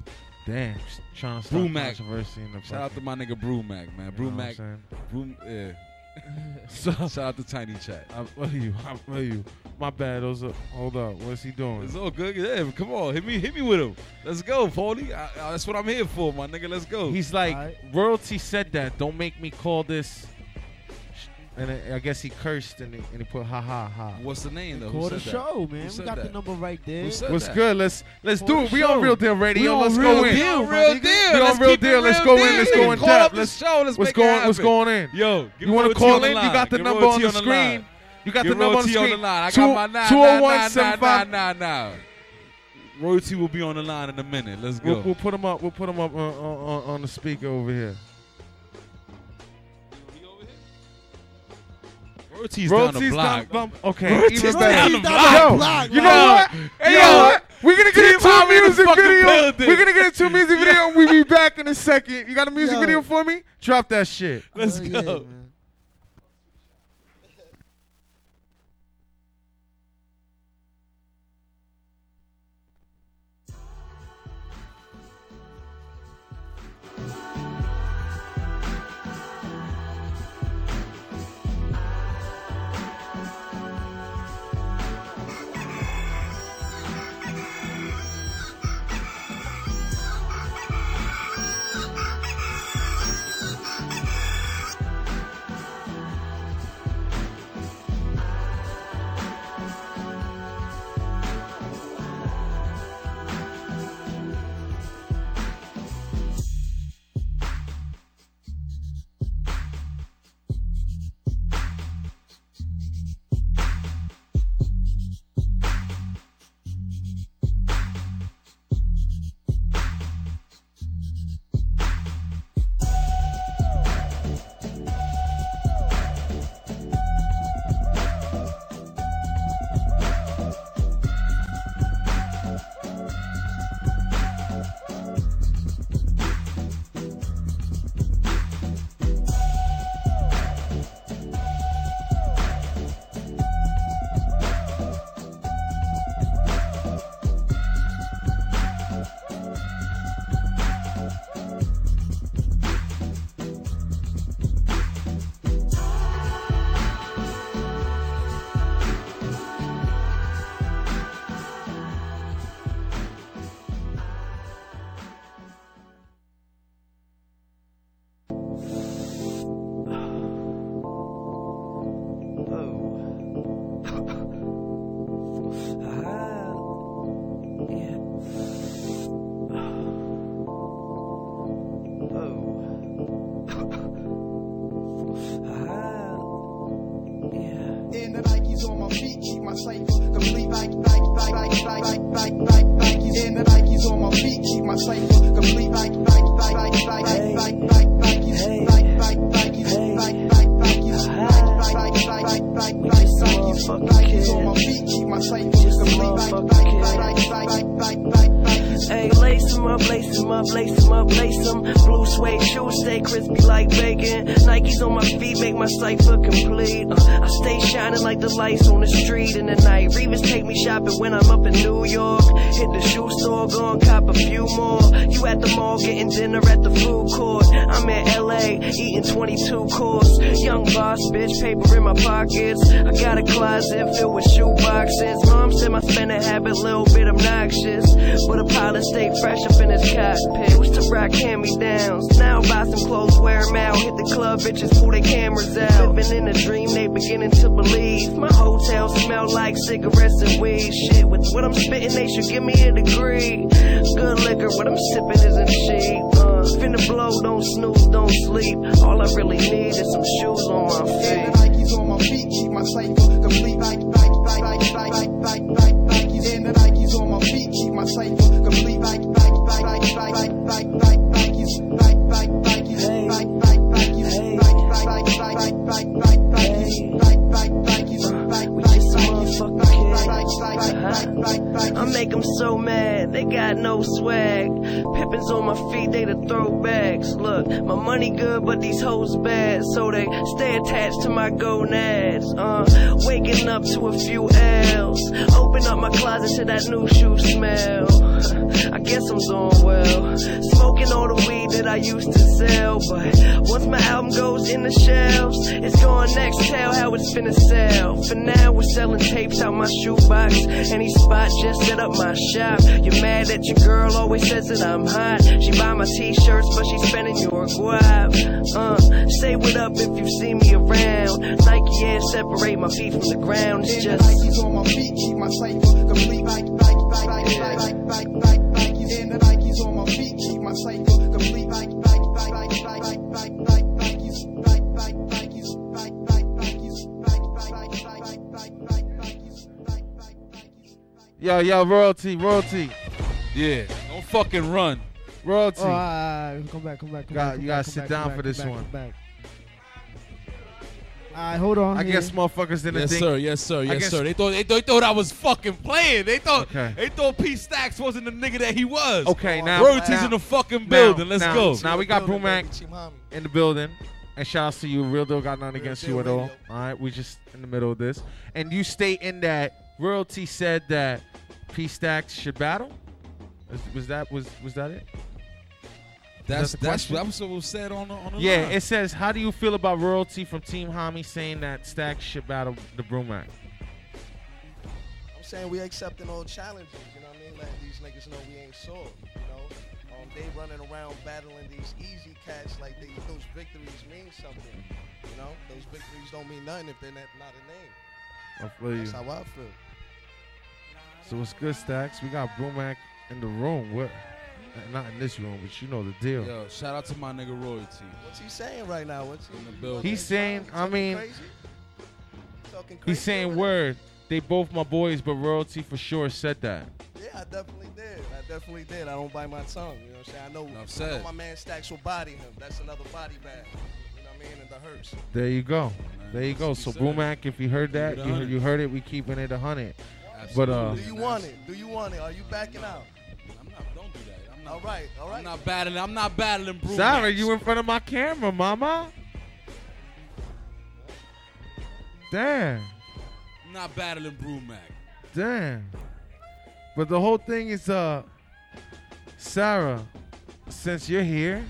Damn, s- trying to stop Brewmac. controversy in the Shout out to my nigga Brewmac, man. You know what I'm Brewmac. yeah. So Shout out to Tiny Chat. I feel you. I feel you. My bad. Those are, hold up. What's he doing? It's all good. Yeah, come on, hit me, hit me with him. Let's go, Paulie. I, I, that's what I'm here for, my nigga. Let's go. He's like, Alright. royalty said that. Don't make me call this. And I I guess he cursed and he, and he put ha ha ha. What's the name though? Who Call the that? show, Who man. We said got the number right there. Who said What's that? good? Let's let's For do it. We on. Real Deal Radio. We on let's Real go in. Deal, Real, my real deal. We on Let's Real Deal. Let's go in. Let's go in Call depth. up the Let's- show. Let's What's make it going What's going in? Yo, get You want to call in? You got the number on Royalty the screen. You got the number on the Royalty on the screen. line. I Two- got my 201 nine, 75. nine, nine, nine. Royalty will be on the line in a minute. Let's go. We'll, we'll put him up. We'll put him up on, on, on the speaker over here. Royalty's down the Royalty's block. down- Okay, Royalty's even down better. the Yo, block. block, you know what? Hey, you yo, what? We're gonna get into a Hami in the music fucking video. building. We're gonna get into a music video. and We'll be back in a second. You got a music Yo. video for me? Drop that shit. Let's Oh, yeah, go. man. Royalty, royalty. Yeah, don't fucking run. Royalty. Oh, all right, all right, come back, come back. Come Got- back, you gotta sit back, down come for this back, one. come back. All right, hold on. I here. guess motherfuckers didn't Yes, think. sir. Yes, sir. Yes, guess- sir. They thought they, thought- they thought I was fucking playing. They thought Okay. they thought P Stacks wasn't the nigga that he was. Okay, now royalties now- in the fucking now- building. Let's now- go. Now we got Building, Brumac baby, Team Homie. in the building, and shout out to you. Real deal got nothing Real against you at all. All right, we just in the middle of this, and you state in that royalty said that P Stacks should battle. Was, was that was was that it? That's the that's question? that was what was said on the on the Yeah, line. it says, "How do you feel about royalty from Team Hami saying that Stacks should battle the Brumac?" I'm saying we accepting all challenges, you know what I mean? Letting these niggas know we ain't soft, you know? Um, they running around battling these easy cats like they, those victories mean something, you know? Those victories don't mean nothing if they're not, not a name. I feel you. That's how I feel. So it's good, Stacks. We got Brumac in the room. What? Not in this room, but you know the deal. Yo, shout out to my nigga Royalty. What's he saying right now? What's he in the building? He's saying, I Talking mean, crazy? Talking he's saying word. They both my boys, but royalty for sure said that. Yeah, I definitely did. I definitely did. I don't bite my tongue. You know what I'm saying? I know, Enough I know said. my man Stacks will body him. That's another body bag. You know what I mean? In the hearse. There you go. There you go. So what. Brumac, if you heard that, you heard, you heard it. We keeping it a hundred. But uh, Do you want it? Do you want it? Are you backing out? I'm not. Don't do that. I'm not. All right, all right. I'm not battling. I'm not battling Brumac. Sarah, you in front of my camera, mama. Damn. I'm not battling Brumac. Damn. But the whole thing is, uh, Sarah, since you're here,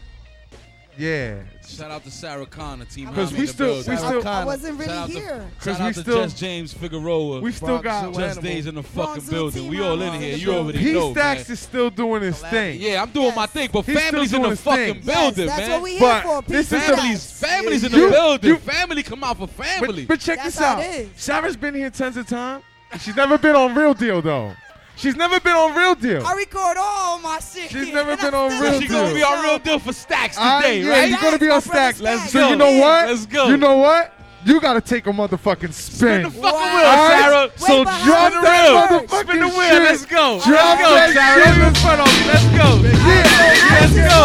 yeah. Shout out to Sarah Connor, team. 'Cause Homie we still- we still- I wasn't really Shout here. Cause we still- Just James Figueroa. We still got Just Days in the fucking building. We all in here. in the You already P know, Stacks is still doing his thing. Yeah, I'm doing my thing, but He's family's in the fucking thing. building, that's man. what we here But for. this is Families, Stacks. families in the building. you- family come out for family. But, but check this out. it is. Sarah's been here tons of times. She's never been on Real Deal though. She's never been on Real Deal. I record all my shit. She's here, never been I on Real don't she Deal. gonna be on real deal for stacks I- today, yeah, right? he's gonna be on That's my brother Stacks. Stacks. So you know what? let's go. You know what? You gotta take a motherfucking spin. Spin the fucking Wow. wheel, All right? Sarah. So Wait, but drop how that does motherfucking Spin the wheel. shit. Let's go. Drop Let's go, that Sarah. shit. Let's in front of me. Let's go. Yeah. Let's go.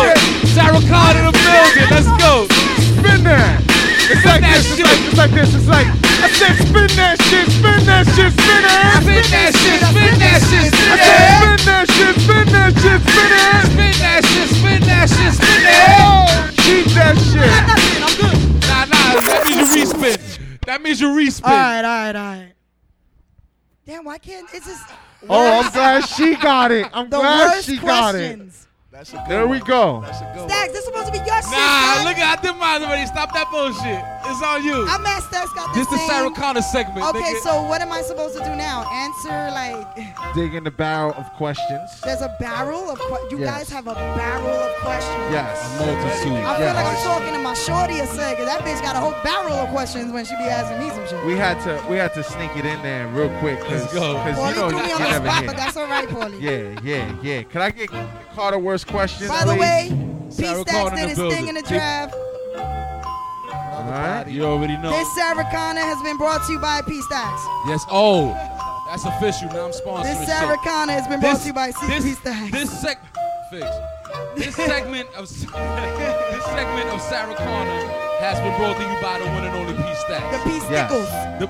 Sarah Khan in the building. Let's go. Spin that. It's like this. It's shit. like, it's like this. It's like I said spin that shit, spin that shit, spin it. Spin that shit, spin that shit, spin it. Spin that shit, spin that shit, spin it. Spin that shit, spin that shit, spin it. Keep that shit. Nah, nah, that means you respin. That means you respin. All right, all right, all right. Damn, why can't it just? Oh, I'm glad she got it. I'm glad she got it questions. That's a good There we one. go. That's a good. Stacks, this supposed to be your shit. Nah, Stacks. look at I did mine already. Stop that bullshit. It's on you. I'm mad Stacks got This this the. Sarah Connor segment. Okay, nigga. so what am I supposed to do now? Answer like Dig in the barrel of questions. there's a barrel of que- you Yes. guys have a barrel of questions. Yes. a multitude. I feel Yes. like I'm talking to my shorty a second. That bitch got a whole barrel of questions when she be asking me some shit. We had to we had to sneak it in there real quick because Let's go. because Paulie you know threw me on the spot, but that's all right, Paulie. Yeah, yeah, yeah. Can I get Carter worst questions? By the please? way, P Sarah Stacks did his building. thing in the P- draft. All right. You already know. This Sarah Connor has been brought to you by P Stacks. Yes. Oh, that's official. Now I'm sponsoring This shit. Sarah Connor has been brought This- to you by C- this- P Stacks. This sec fix. This segment of this segment of Sarah Connor has been brought to you by the one and only P The Stacks. P Yes. Stickles. The,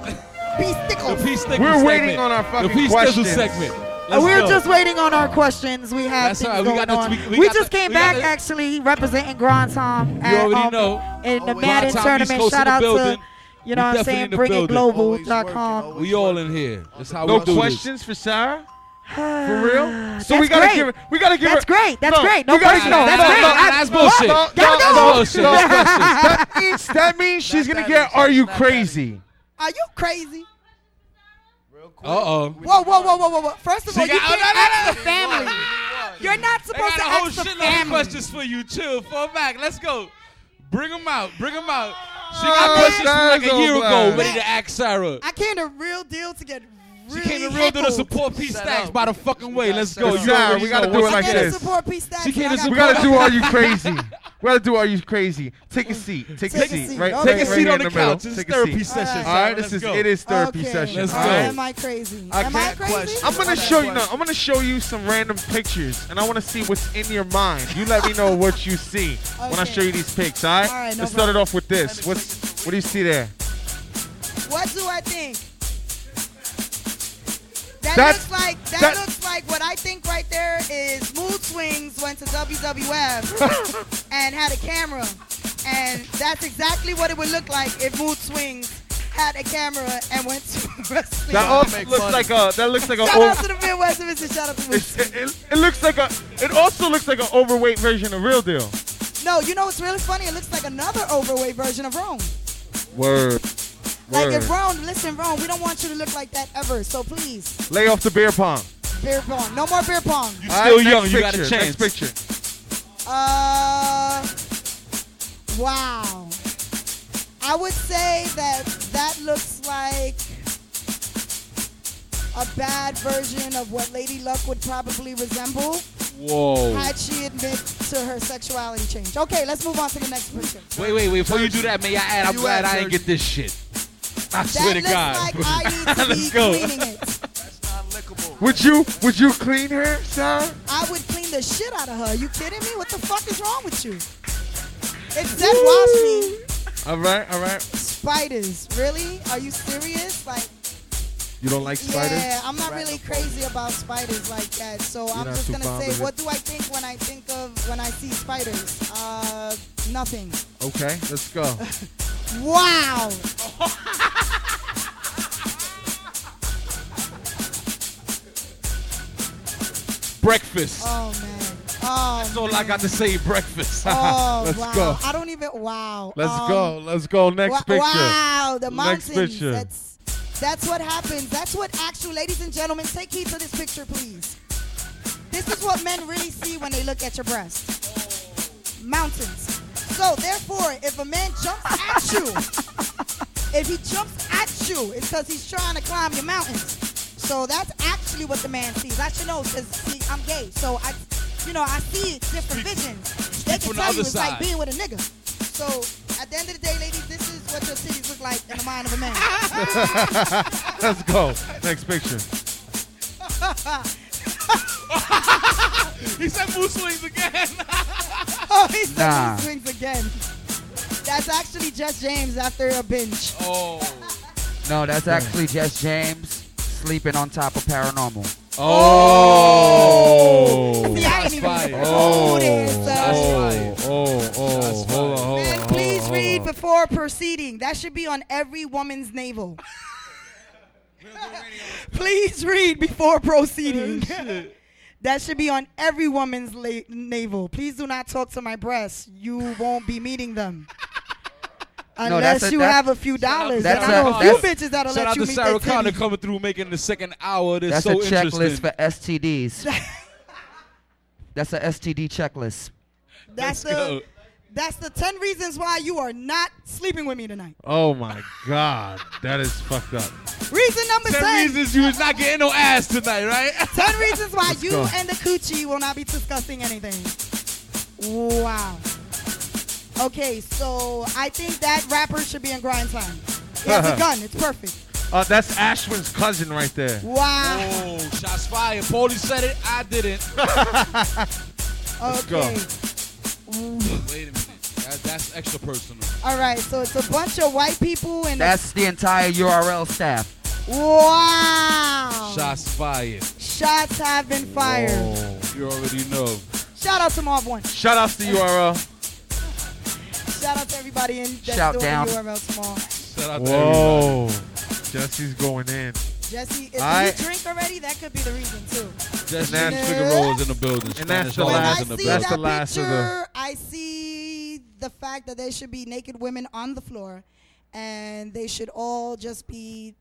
P the Stickles. P Stickles We're waiting segment. on our The fucking P Stickles segment. Uh, Let's we're go. just waiting on our questions. We have That's things all right. We going got on. we- We, we got just the- came we back the- actually representing Grind Time You at, already um, know. in the Always Madden Grind Time, East tournament. Shout in out to you know We what I'm saying, in Bring It. Global.com. We all in here. That's how No we do No questions for Sarah. For For real? So we gotta great. give her. We gotta give That's her. great. That's No, great. No we gotta- questions. That's nah, great. nah, I- that's bullshit. No, Gotta no, go. bullshit. no. That's bullshit. That means that means she's gonna get. Are you crazy? Are you crazy? Uh oh. Whoa, whoa, whoa, whoa, whoa, whoa. First of all, you can't oh, no. the family. You're not supposed to ask the I supposed got a whole ask shitload of questions for you. Chill. Fall back. Let's go. Bring them out. Bring them out. She Oh, got questions from like a year ago ready to ask Sarah. I came a real deal to get She came to real to the support P Stacks by the fucking way. Let's go. up. You Sarah, already we gotta know do it what's like I up. came to this. support P Stacks. She came to got We gotta do up. Are You Crazy? We gotta do Are You Crazy? Take a seat. Take, Take a a seat. seat. Right. Okay. Take a seat here on in the couch. It's Take a therapy seat. session. All All right. This Let's is go. it is therapy Okay. session. Let's All go. right. Am I crazy? I Am I can't crazy? I'm gonna show you. No, I'm gonna show you some random pictures, and I want to see what's in your mind. You let me know what you see when I show you these pics. All right. All right, no Let's start it off with this. What's what do you see there? What do I think? That, That's- looks like that, that- looks like what I think right there is Mood Swings went to WWF and had a camera, and that's exactly what it would look like if Mood Swings had a camera and went to wrestling. That also looks money. like a. That looks like a. Shout o- out to the Midwest Mr. Shout out to Mood it, it, it looks like a. It also looks like an overweight version of Real Deal. No, you know what's really funny? It looks like another overweight version of Rome. Word. Like if Rome, listen, Rome, we don't want you to look like that ever. So please, Lay off the beer pong. beer pong. No more beer pong. You All still right, young. next You got a picture, chance. Next picture. Uh, wow. I would say that that looks like a bad version of what Lady Luck would probably resemble Whoa. had she admit to her sexuality change. Okay, let's move on to the next picture. Wait, wait, wait. Before you do that, may I add? I'm You glad I didn't get this shit. I That swear to God. like I need to Let's go. cleaning it. That's not lickable. Would you Would you clean her, Sarah? I would clean the shit out of her. You kidding me? What the fuck is wrong with you? It said wash me. All right, all right. Spiders. Really? Are you serious? Like, You don't like spiders? yeah, I'm not really crazy about spiders like that. So I'm just gonna say, what do I think when I think of when I see spiders? Uh, nothing. Okay, let's go. Wow. Breakfast. Oh man. Oh. That's all I got to say. Breakfast. Oh Let's wow. go. I don't even. Wow. Let's Um, go. Let's go. Next Wa- picture. Wow, the mountains. Next picture. That's that's what happens. That's what actual ladies and gentlemen take heed to this picture, please. This is what men really see when they look at your breast. Mountains. So therefore, if a man jumps at you, if he jumps at you, it's because he's trying to climb your mountains. So that's actually what the man sees. I should know because I'm gay. So I, you know, I see different visions. They can tell you other it's like being with a nigga. So at the end of the day, ladies, this is what your titties look like in the mind of a man. Let's go. Next picture. he said Mood Swings again. oh, he said Nah. he swings again. That's actually Jess James after a binge. oh. No, that's actually Jess James sleeping on top of paranormal. Oh. See, I ain't even fire. oh, this. Oh, oh, oh, oh, hold on, hold man, on. please on, read on. before before proceeding. That should be on every woman's navel. Please read before proceeding. Oh, that should be on every woman's la- navel. Please do not talk to my breasts. You won't be meeting them. No, Unless that's a- you have a few dollars. That's and I know a- a few bitches that'll let Shout let out you to meet Sarah their Connor coming through, making the second hour. This That's so a checklist for STDs. That's a STD checklist. That's Let's the go. that's the ten reasons why you are not sleeping with me tonight. Oh my God, that is fucked up. Reason number Ten ten. reasons you was not getting no ass tonight, right? Ten reasons why Let's you go. and the coochie will not be discussing anything. Wow. Okay, so I think that rapper should be in grind time. He has a gun. It's perfect. Uh, that's Ashwin's cousin right there. Wow. Oh, shots fired. Paulie said it. I didn't. Let's go. Okay. Wait a minute. That, that's extra personal. All right. So it's a bunch of white people and That's the entire URL staff. wow. Shots fired. Shots have been fired. You already know. Shout out to Marv One. Shout outs to URL. Shout out to everybody in that's Shout doing down. the URL tomorrow. Shout out to everybody. Whoa, Jesse's going in. Jesse, if I- you drink already, that could be the reason too. Just And Nancy that's- Figueroa is in the building. And that's the Harlem last- in the see that's building. that the last of the- picture, I see the fact that there should be naked women on the floor, and they should all just be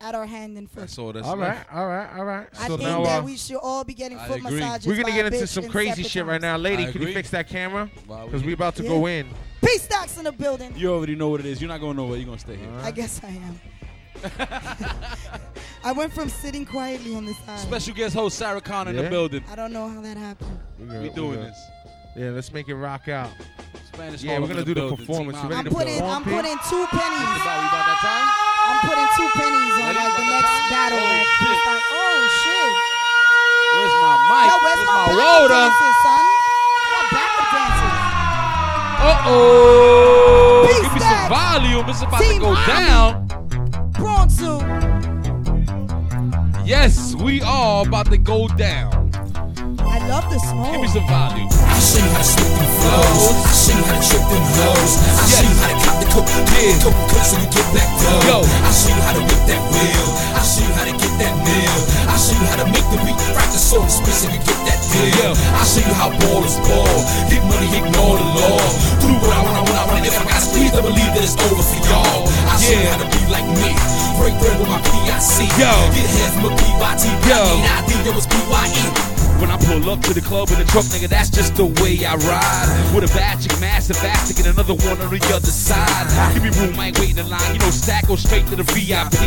at our hand and foot. That's all that's all right, all right, all right. I So think now that uh, we should all be getting I foot agree. massages. we're gonna by get into some crazy shit right now, lady. Can you fix that camera? Because we're about to Yeah. go in. P Stacks in the building. You already know what it is. You're not going nowhere. You're going to stay here. I guess I am. I went from sitting quietly on this side. Special guest host Sarah Connor in the building. I don't know how that happened. we're doing this. Yeah, let's make it rock out. Spanish Yeah, we're gonna do the building. performance. You ready I'm to Allen. putting I'm putting two pennies. About, we about that time? I'm putting two pennies on like the next battle. Oh, shit. Oh shit. Where's my mic? Yo, where's my, backup rotor? Uh oh. Peace Give me some volume. It's about Team to go down. Bronzu. Yes, we are about to go down. I love the smoke. Give me some volume. I show you how to slip them flows. I show you how to trick them hoes. I show you how to cop the coke, yeah. coke, coke, so you get back dough. Yo. I show you how to whip that wheel. I show you how to get that meal. I show you how to make the beat, write the song, spit so you get that deal. I show you how ballers ball. Get money, ignore the law. Do what I want, I want, I want. And if I got squeezed, I believe that it's over for y'all. I show you how to be like me. Break bread with my PIC. Yo. Get head from a PYT. Yo. I think there was PYE. When I pull up to the club in the truck, nigga, that's just the way I ride. With a bad chick, massive ass, and another one on the other side. Give me room, I ain't waiting in line. You know, stack go straight to the VIP.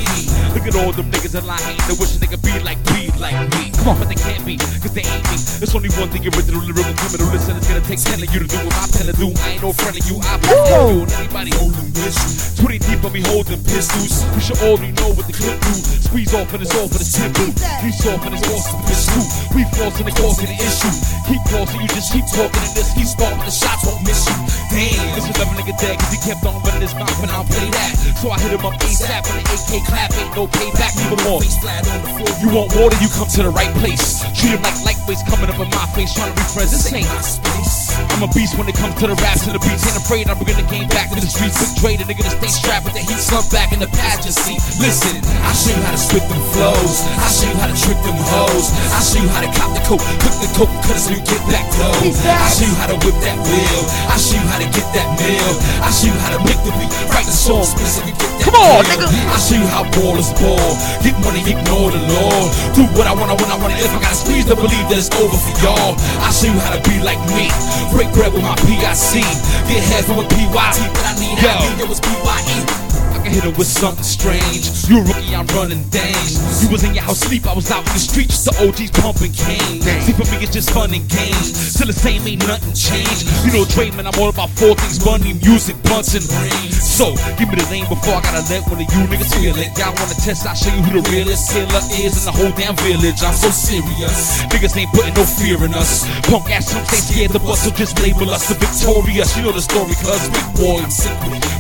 Look at all them niggas in line, hating. They wish a nigga be like be like me. Come on, but they can't be, cause they ain't me. There's only one thing original, lyrical, criminal. Listen, it's gonna take 10 of you to do what my pen to do. I ain't no friend of you. I pass you and anybody holding pistols. 20 deep on me holding pistols. You should already know what the clip do. Squeeze off and it's all for the simple. He's off and it's awesome, bitch too. We flossing and causing the issue. Keep flossing, you just keep talking and this. Keep sparking the shots won't miss you. Damn, this is never nigga dead cause he kept on running his mouth and I'll play that. So I hit him up ASAP with an AK clap ain't no payback. Face flat on the floor. You want water, you come to the right place. Treat him like lightweights coming up in my face, trying to be friends. This ain't my space. I'm a beast when it comes to the raps and the beats. Ain't afraid I'm bringing the game back to the streets. Quick trade, a nigga to stay strapped with the heat slump back in the passenger seat. Listen, I show you how to spit them flows. I show you how to trick them hoes. I show you how to cop the coke, cook the coke, cut it so you get back dough. I show you how to whip that wheel. I show you how to get that meal. I show you how to make the beat, write the song, spit so you get that Come on, nigga. I show you how ballers ball. Get money, ignore the law. Do what I want, I want, I want. And if I gotta squeeze to believe that it's over for y'all, I show you how to be like me. Break bread with my PIC. Get head from a PYT, but I need Yo. I think there was PYE. I can hit him with something strange. You a rookie, I'm running things. You was in your house sleep, I was out in the streets. The OGs pumping cane. See, for me, it's just fun and games. Still the same, ain't nothing changed. You know, Dre, man, I'm all about four things money, music, blunts, and rings. So, give me the name before I gotta let one of you niggas feel it. Y'all wanna test, I'll show you who the realest killer is in the whole damn village. I'm so serious. Niggas ain't putting no fear in us. Punk ass chumps ain't scared to bust, so just label us the victorious. You know the story, cuz big boy.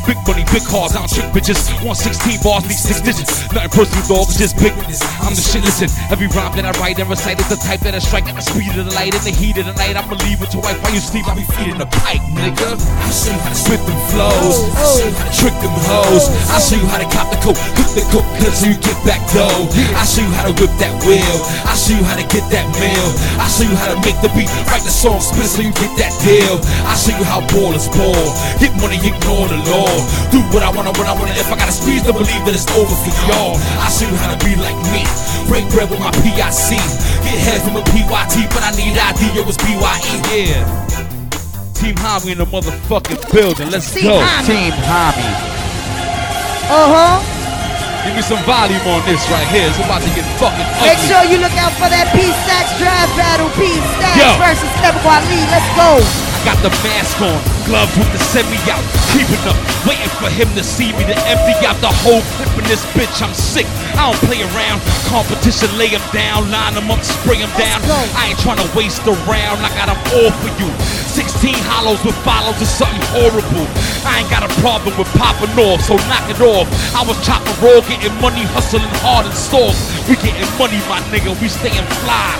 Big money, big cars, I don't trick bitches. 116 bars, need six digits. Nothing personal, dog, it's just big. I'm the shit, listen. Every rhyme that I write and recite is the type that I strike at the speed of the light. In the heat of the night, I'ma leave with your wife while you sleep. I'll be feeding the pipe, nigga. I show you how to spit them flows. Oh, oh. I show you how to trick them hoes. Oh, I show you how to cop the coke, hook the coke, cause you get back dough. I show you how to whip that wheel. I show you how to get that meal. I show you how to make the beat, write the song, spit so you get that deal. I show you how ballers ball. Get money, ignore the law. Do what I wanna, when I wanna. If I gotta squeeze to believe that it's over for y'all. I show you how to be like me. Break bread with my PIC. Get head from a PYT, but I need ID, it was BYE. Yeah. Team Hobby in the motherfucking building. Let's Team go. Hobby. Team Hobby. Uh huh. Give me some volume on this right here. It's about to get fucking ugly. Make sure you look out for that P Stacks Drive Battle. P Stacks versus Stephen Lee. Let's go. I got the mask on, gloves with the semi out, keeping up, waiting for him to see me to empty out the whole clip in this bitch. I'm sick. I don't play around. Competition, lay him down, line him up, spray him down. I ain't trying to waste a round. I got them all for you. 16 hollows with follows is something horrible. I ain't got a problem with popping off, so knock it off. I was chopping raw, getting money, hustling hard and soft. We getting money, my nigga. We staying fly.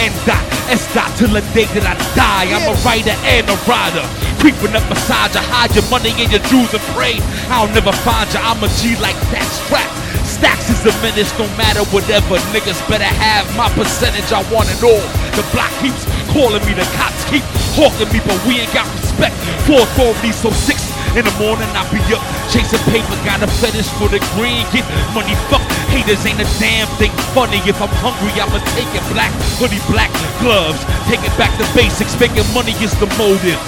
N dot, S dot till the day that I die. I'm a writer and a rider. Creeping up beside you, hide your money in your jewels and pray. I'll never find you. I'm a G like that strap. Stacks is a menace, no matter whatever. Niggas better have my percentage. I want it all. The block keeps calling me, the cops keep hawking me, but we ain't got respect for authority. So six in the morning, I be up chasing paper. Got a fetish for the green. Get money, fuck haters. Ain't a damn thing funny. If I'm hungry, I'ma take it. Black hoodie, black gloves. Take it back to basics. Making money is the motive.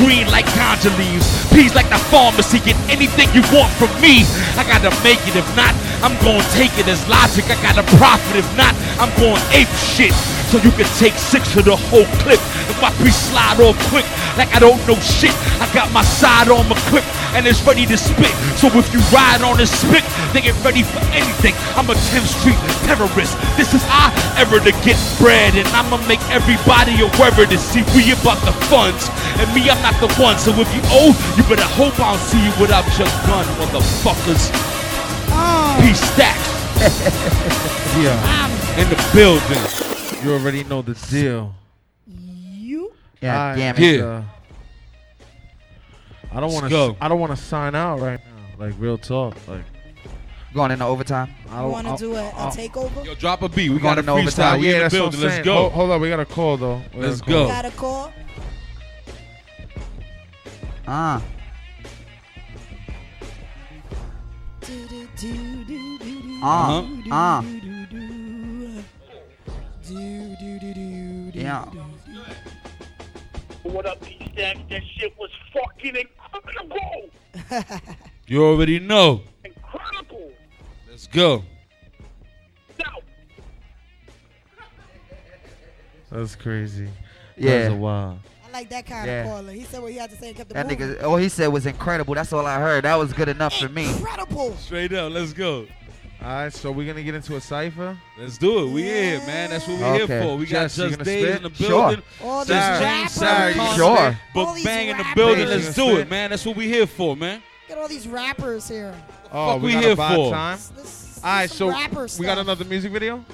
Green like ganja leaves. Peas like the pharmacy. Get anything you want from me. I gotta make it. If not, I'm gonna take it as logic. I gotta profit. If not, I'm going ape shit. So you can take six of the whole clip. If my pre slide off quick, like I don't know shit. I got my sidearm equipped and it's ready to spit. So if you ride on this spit, they get ready for anything. I'm a 10th Street terrorist. This is our era to get bread, and I'ma make everybody aware of this. See, we about the funds, and me, I'm not the one. So if you owe, you better hope I don't see you without your gun, motherfuckers. P Stacks. Yeah. In the building. You already know the deal. You? Yeah, Alright, damn it. uh, I don't want to. I don't want to sign out right now. Like real talk. Like Going into overtime. I You don't want to do a, a I'll- takeover? Yo, drop a beat. We We're got a going into freestyle. overtime. We Yeah, in the that's what I'm building. Let's go. Hold, hold up, we got a call though. We Let's go. call. Got a call? Ah. Ah. Ah. Yeah. What up, these stacks? That shit was fucking incredible. You already know. Incredible. Let's go. That's crazy. Yeah. That's a wild. I like that kind Yeah. of caller. He said what he had to say and kept the That moving. nigga, all he said was incredible. That's all I heard. That was good enough for me. Incredible. Straight up. Let's go. All right, so we're gonna get into a cipher. Let's do it. We here, man. That's what we Okay. here for. We got Jess, you Just gonna Days spit? in the Sure. building. All Just these James, rappers. Sarah, Sure. Constance, All Book these Bang in the rappers. building. Days, Let's you do gonna it, man. That's what we here for, man. Get all these rappers here. Oh, Fuck we, we got here a bad for? time. This, All right, some so rapper we got stuff. another music video.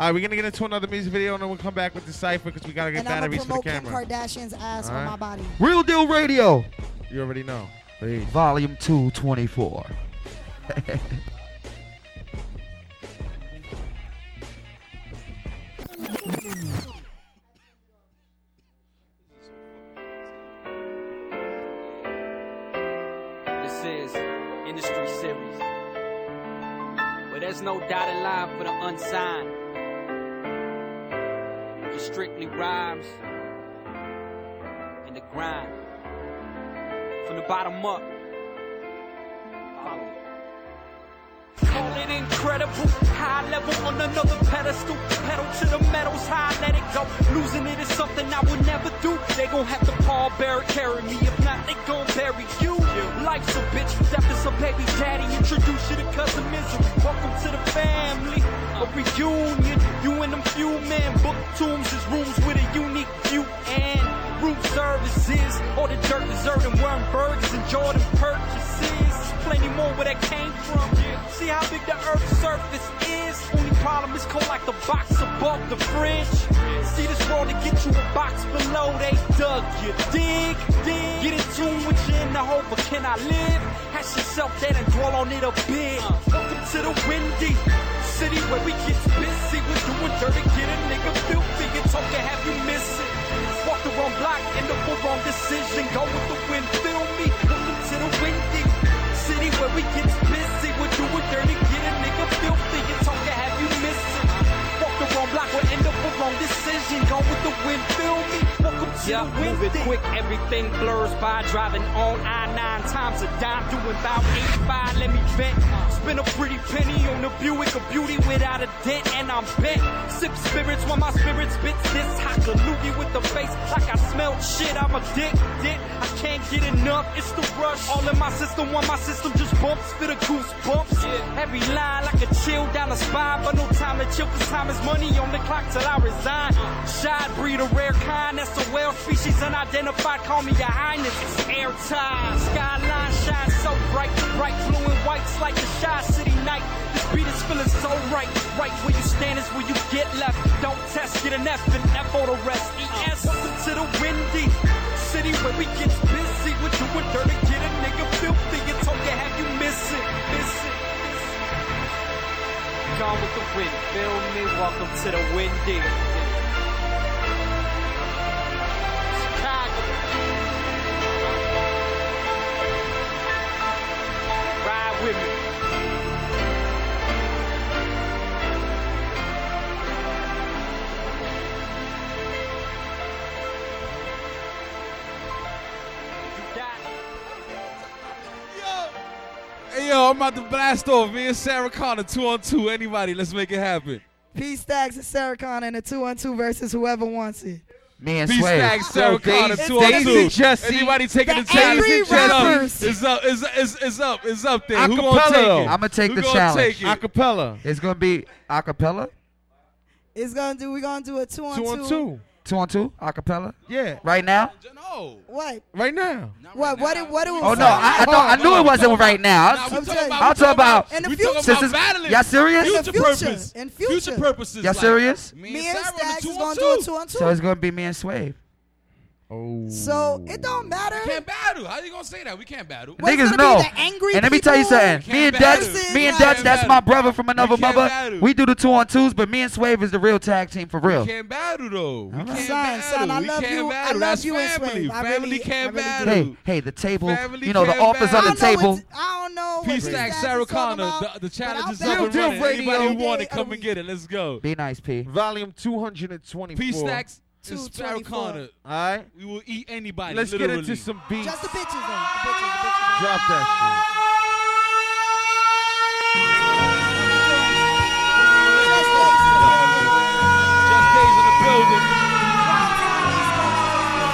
All right, we're gonna get into another music video and then we'll come back with the cipher because we gotta get And I'm gonna batteries for the promote Kim camera. Kardashian's ass All on right. my body. Real Deal Radio. You already know. Peace. Volume 224. This is Industry Series. But there's no dotted line for the unsigned. Just strictly rhymes and the grind. From the bottom up. Call it incredible, high level on another pedestal. Pedal to the metals, high, let it go. Losing it is something I would never do. They gon' have to Paul Bear carry me. If not, they gon' bury you. Life's a bitch, death is a baby daddy. Introduce you to cousin misery. Welcome to the family. A reunion, you and them few men. Book tombs is rooms with a unique view and room services. All the dirt, dessert, and worm burgers and Jordan purchases. Plenty more where that came from. See how big the earth's surface is? Only problem is cold like the box above the fridge. See this world to get you a box below, they dug you. Dig, dig. Get in tune with you in the hope, but can I live? Hash yourself that and dwell on it a bit. Welcome to the windy city where we get busy with doing dirty, get a nigga filthy talking, have you miss it? Walk the wrong block, end up with wrong decision. Go with the wind, feel me. Welcome to the windy city where we get busy with doing dirty, get a nigga filthy and talking, have you miss it? Walk the wrong block, we'll end up with wrong decision. Go with the wind, feel me. Welcome to Yeah, the windy. quick, everything blurs by driving on I-9 times a dime, doing about 85, let me vent. Spend a pretty penny on the Buick a beauty without a dent, and I'm bent. Sip spirits while my spirit spits this hot loogie with the face like I smelled shit. I'm a dick, dick. I can't get enough, it's the rush. All in my system, while my system just bumps, fit a goosebumps. Every line like a chill down the spine, but no time to chill, cause time is money on the clock till I resign. Shot breed, a rare kind, that's a whale species, unidentified. Call me your highness, it's airtime. Skyline shines so bright, bright blue and white's like a shy city night. This beat is feeling so right, right where you stand is where you get left. Don't test, get an F and F for the rest. ES, welcome to the windy city where we get busy with doing dirty, get a nigga filthy. It's okay, have you miss it, miss it. Gone with the wind, feel me? Welcome to the windy. With me. Hey yo, I'm about to blast off. Me and Sarah Connor, two on two. Anybody, let's make it happen. P Stacks and Sarah Connor in a two on two versus whoever wants it. Me and B Sway. Stack, Sarah Connor, Daisy- two on Daisy. Jesse. Anybody taking the, The challenge? angry It's up. rappers. It's up. It's, it's, it's up. It's up there. Who gonna take it? I'm gonna take Who the gonna challenge. Take it? Acapella. It's gonna be acapella. It's gonna do. We're gonna do a two on Two two. on two. Two on two acapella. Yeah. Right now. No. What? Right now. What? What? do- What? do we Oh no, I, I, thought, I knew it wasn't right now. Nah, I'm talking telling about, you. I'll talk about. In the future. talking Since about it's- battling. y'all serious? In the Future future. purpose. In future. Future purposes. Y'all serious? Me, Me and and Sarah on Stacks two is gonna do a two on two. So it's gonna be me and Sway. Oh. So it oh. don't matter. We can't battle. How you gonna say that? We can't battle. What's Niggas gonna be know. angry And let me tell you something. Me and Can't Dutch, battle. me and Can't Dutch, that's battle. my brother from another We mother. battle. We do the two on twos, but me and Swave is the real tag team for real. We can't battle though. We All right. can't Son, battle. son, I we love can't you. I love That's you and family. Swave. I family really- can't really battle. Hey, hey, the table. Family You know the can't on the I don't know table. what- I don't know. P what Stack, Stacks Sarah Connor, the, the challenge is battle up and running. radio Anybody who want it, come and get it. Let's go. Be nice, P. Volume 224. P Stacks is Sarah Connor. All right. We will eat anybody. Let's get into some beats. Just the bitches, though. The bitches, the bitches. Drop that shit. Just Days in the building.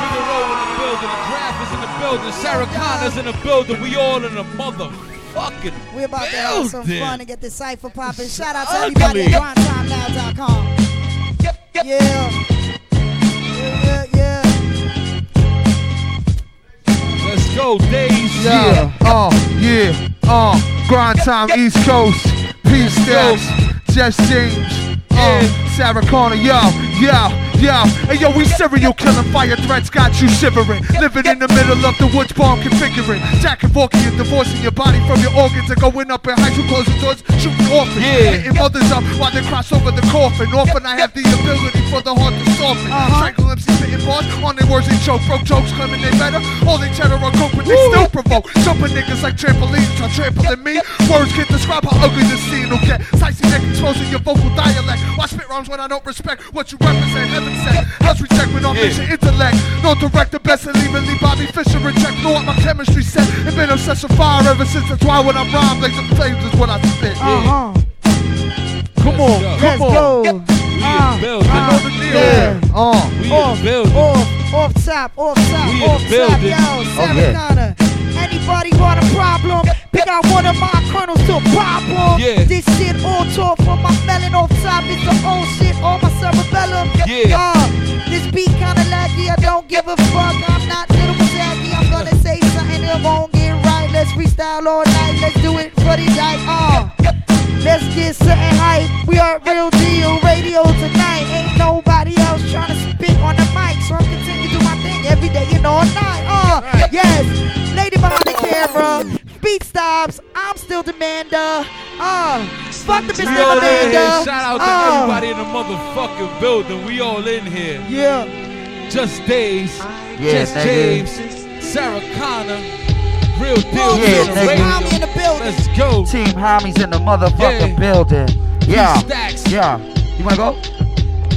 Figaro in the building. The Graph is in the building. Sarah Connor's in the building. We all in the motherfucking We're about to have some fun and get this cipher popping. Shout out to Ugly. everybody at GrindTimeNow.com. Yeah. Yeah, yeah, yeah. Let's go, Days. Yeah, uh, yeah, uh, grind time East Coast, peace Steps, Jess James, uh, Sarah Connor, yo, yo, yo, hey yo, we serial killing, fire threats got you shivering, living in the middle of the woods bomb configuring, Jack Kevorkian divorcing your body from your organs and going up in high school, closing doors, shooting orphans, Yeah. hitting mothers up while they cross over the coffin, often I have the ability for the heart to soften, uh-huh. strangle MC spitting bars on their words they choke, broke jokes claiming they better, all they cheddar on coke, but they still provoke, jumping niggas like trampolines, try trampling me, words can't describe how ugly this scene will get, slicing neck exposing your vocal dialect, why spit rhymes when I don't respect what you represent, heaven said, how's reject when I'm Yeah. mission intellect, no direct the best and leaving Lee Bobby Fischer reject, know what my chemistry said, and been obsessed with fire ever since, that's why when I rhyme, blazing flames is what I spit, Uh-huh. come on, Let's come on, go. We in Uh, the building. I know the Yeah. uh, We in Off, the building. off, off top, off top, We in off top, building. yo, Sarah yeah. Anybody got a problem? Pick out one of my kernels to on. Yeah. This shit all talk from my melon off top. It's the old shit on my cerebellum. Yeah. Y'all, this beat kinda laggy. I don't give a fuck. I'm not little Zaggy. I'm gonna say something that won't get right. Let's freestyle all night. Let's do it for the night. Uh. Let's get something hype. We are real deal radio tonight. Ain't nobody else trying to spit on the mic, so I'm every day and all night. Uh, right. yes, lady behind the camera, beat stops. I'm still Demanda. Uh, fuck the Miss Demanda. Shout out to uh, everybody in the motherfucking building. We all in here. Yeah. Just Days. Yeah, Just James. You. Sarah Connor. Real deal. Yeah, thank in the building. Let's go. Team Homies in the motherfucking yeah. building. Yeah. Stacks. Yeah. You wanna go?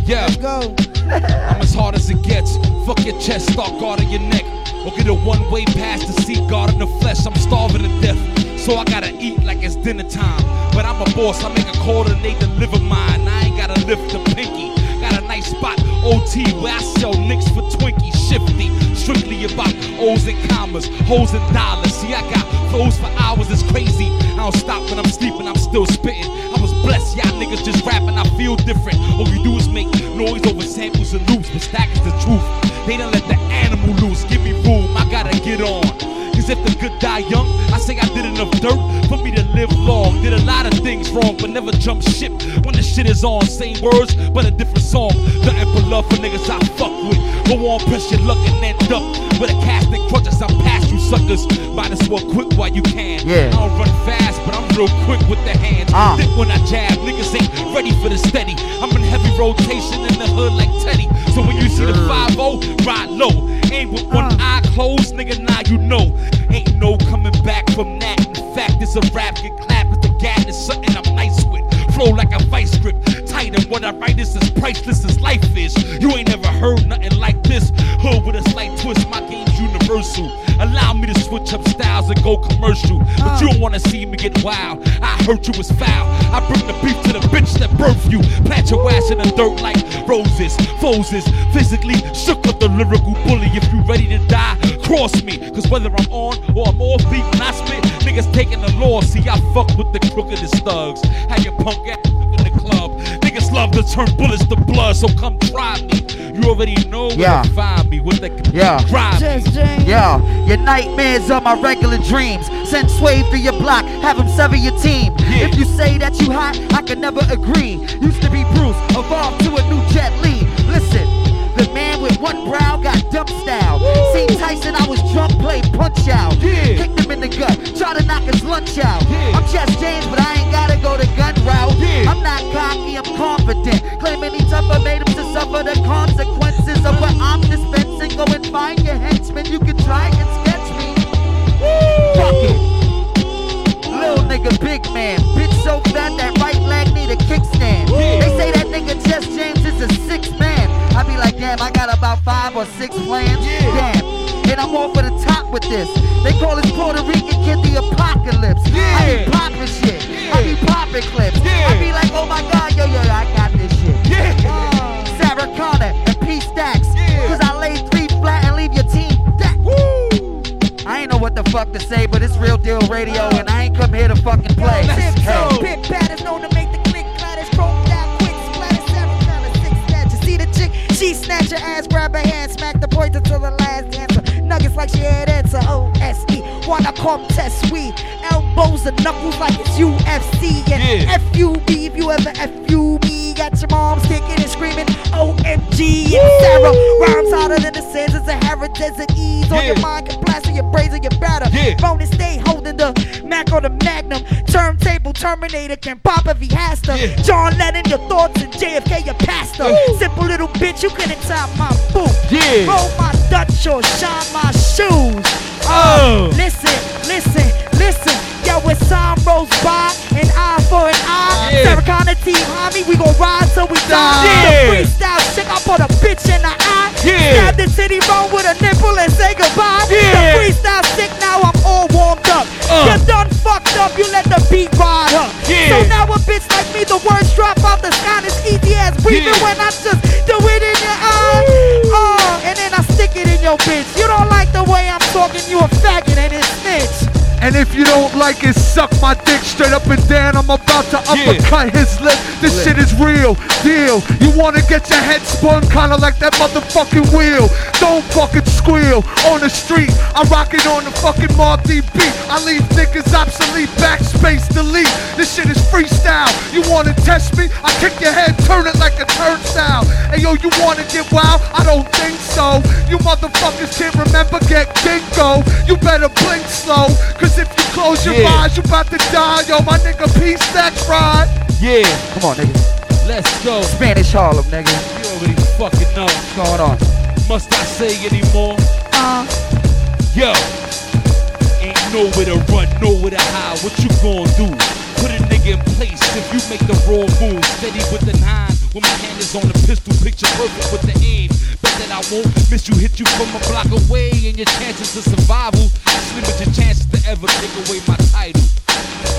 Yeah. Let's go. I'm as hard as it gets. Fuck your chest, start guarding your neck. Or get a one way pass to see God in the flesh. I'm starving to death. So I gotta eat like it's dinner time. But I'm a boss, I make a call and they deliver mine. I ain't gotta lift the pinky. Got a nice spot, OT, where I sell nicks for Twinkies. Shifty, strictly about O's and commas, hoes and dollars. See, I got flows for hours, it's crazy. I don't stop when I'm sleeping, I'm still spitting. I was blessed, y'all niggas just rapping, I feel different. All you do is make noise over samples and loops, but stack is the truth. They don't let the animal loose, give me room, I gotta get on. If the good die young, I say I did enough dirt for me to live long. Did a lot of things wrong, but never jump ship when the shit is on. Same words, but a different song. Nothing but love for niggas I fuck with. Go on, press your luck and end up with a cast that crutches. I'm past you suckers. Might as well quit while you can. Yeah. I don't run fast, but I'm real quick with the hands. Uh. Thick when I jab, niggas ain't ready for the steady. I'm in heavy rotation in the hood like Teddy. So when you see the 5 ride low. Ain't with one eye closed, nigga, now you know. Ain't no coming back from that. In fact, it's a rap, get clapped with the gat is something I'm nice with. Flow like a vice grip, tight and what I write is as priceless as life is. You ain't never heard nothing like this. Hood with a slight twist, my game's universal. Allow me to switch up styles and go commercial. But you don't wanna see me get wild. I heard you was foul. I bring the beef to the bitch that birthed you. Plant your ass in the dirt like roses. Foes is physically shook up the lyrical bully. If you ready to die, cross me. Cause whether I'm on or I'm off beat when I spit, niggas taking the law. See, I fuck with the crookedest thugs. How your punk ass in the club. Niggas love to turn bullets to blood, so come try me. You already know where Yeah. to find me with the Yeah. drive me. Yeah, your nightmares are my regular dreams. Send Sway through your block, have him sever your team. If you say that you hot, I can never agree. Used to be Bruce, evolved to a new Jet Li. Listen, got style. Seen Tyson, I was drunk, played punch out. Kicked him in the gut, try to knock his lunch out. I'm Chess James, but I ain't gotta go the gun route. I'm not cocky, I'm confident. Claiming he tougher made him to suffer the consequences of what I'm dispensing. Go and find your henchmen, you can try and sketch me. Fuck it. Little nigga, big man. Bitch so fat that right leg need a kickstand. They say that nigga Chess James is a six man. I damn, I got about five or six plans. Damn. And I'm off for the top with this. They call this Puerto Rican kid the apocalypse. Yeah. I be popping shit. I be popping clips. Yeah. I be like, oh my god, yo, yo, yo I got this shit. Yeah. Uh, Sarah Connor and P Stacks. Cause I lay three flat and leave your team dead. I ain't know what the fuck to say, but it's real deal radio, and I ain't come here to fucking play. Tiptoe, Hey. pit pat is known to make she snatch her ass, grab her hand, smack the pointer till the last answer. Nuggets like she had answer, O-S-E. Wanna come test we elbows and knuckles like it's UFC and F-U-B if you ever F-U-B. Got your moms kicking and screaming OMG and Sarah rhymes harder than the sands of Sahara Desert ease on your mind can blast on your brains and your batter. Phone and stay holding the Mac on the Magnum. Turntable Terminator can pop if he has to. John Lennon, your thoughts, and JFK, your pastor. Simple little bitch, you couldn't tie my boot. Yeah. Roll my Dutch or shine my shoes. Oh. Listen, listen, listen. Yo, it's time rolls by, an eye for an eye. Yeah. Sarah Connor team, homie, we gon' ride till we die. Yeah. The freestyle chick, I put a bitch in the eye. Yeah. Stab the city bone with a nipple and say goodbye. Yeah. The freestyle sick, now I'm all warmed up. Uh. You done fucked up, you let the beat ride up. Yeah. So now a bitch like me, the words drop out the sky. This easy ass breathing Yeah. when I just do it in your eye. Oh, and then I stick it in your bitch. You don't like the way I'm talking, you a faggot and a snitch. And if you don't like it, suck my dick straight up and down. I'm about to uppercut his lip. This shit is real, deal. You wanna get your head spun, kinda like that motherfucking wheel. Don't fucking squeal on the street. I rock it on the fucking Marty beat. I leave niggas obsolete, backspace delete. This shit is freestyle. You wanna test me? I kick your head, turn it like a turnstile. Hey yo, you wanna get wild? I don't think so. You motherfuckers can't remember, get dingo. You better blink slow, cause if you close your Yeah. eyes, you about to die. Yo, my nigga P Stacks ride. Yeah. Come on, nigga. Let's go. Spanish Harlem, nigga. You already fucking know. What's going on? Must I say anymore? Uh, Yo, ain't nowhere to run, nowhere to hide. What you gonna do? Put a nigga in place if you make the wrong move. Steady with the nine, when my hand is on the pistol, picture perfect with the aim. That I won't miss you, hit you from a block away, and your chances of survival slim as your chances to ever take away my title.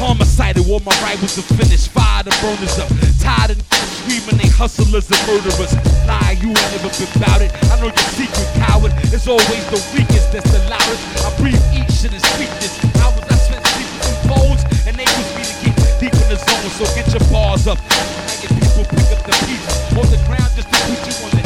Homicidal, all my rivals are finished. Fire the burners up. Tired of screaming, they hustlers and murderers. Lie, you ain't never been about it. I know your secret, coward. It's always the weakest that's the loudest. I breathe, eat shit, and speak this. Hours I spent sleeping through phones, and they was me to get deep in the zone. So get your bars up. Now your people pick up the pieces on the ground just to put you underneath it.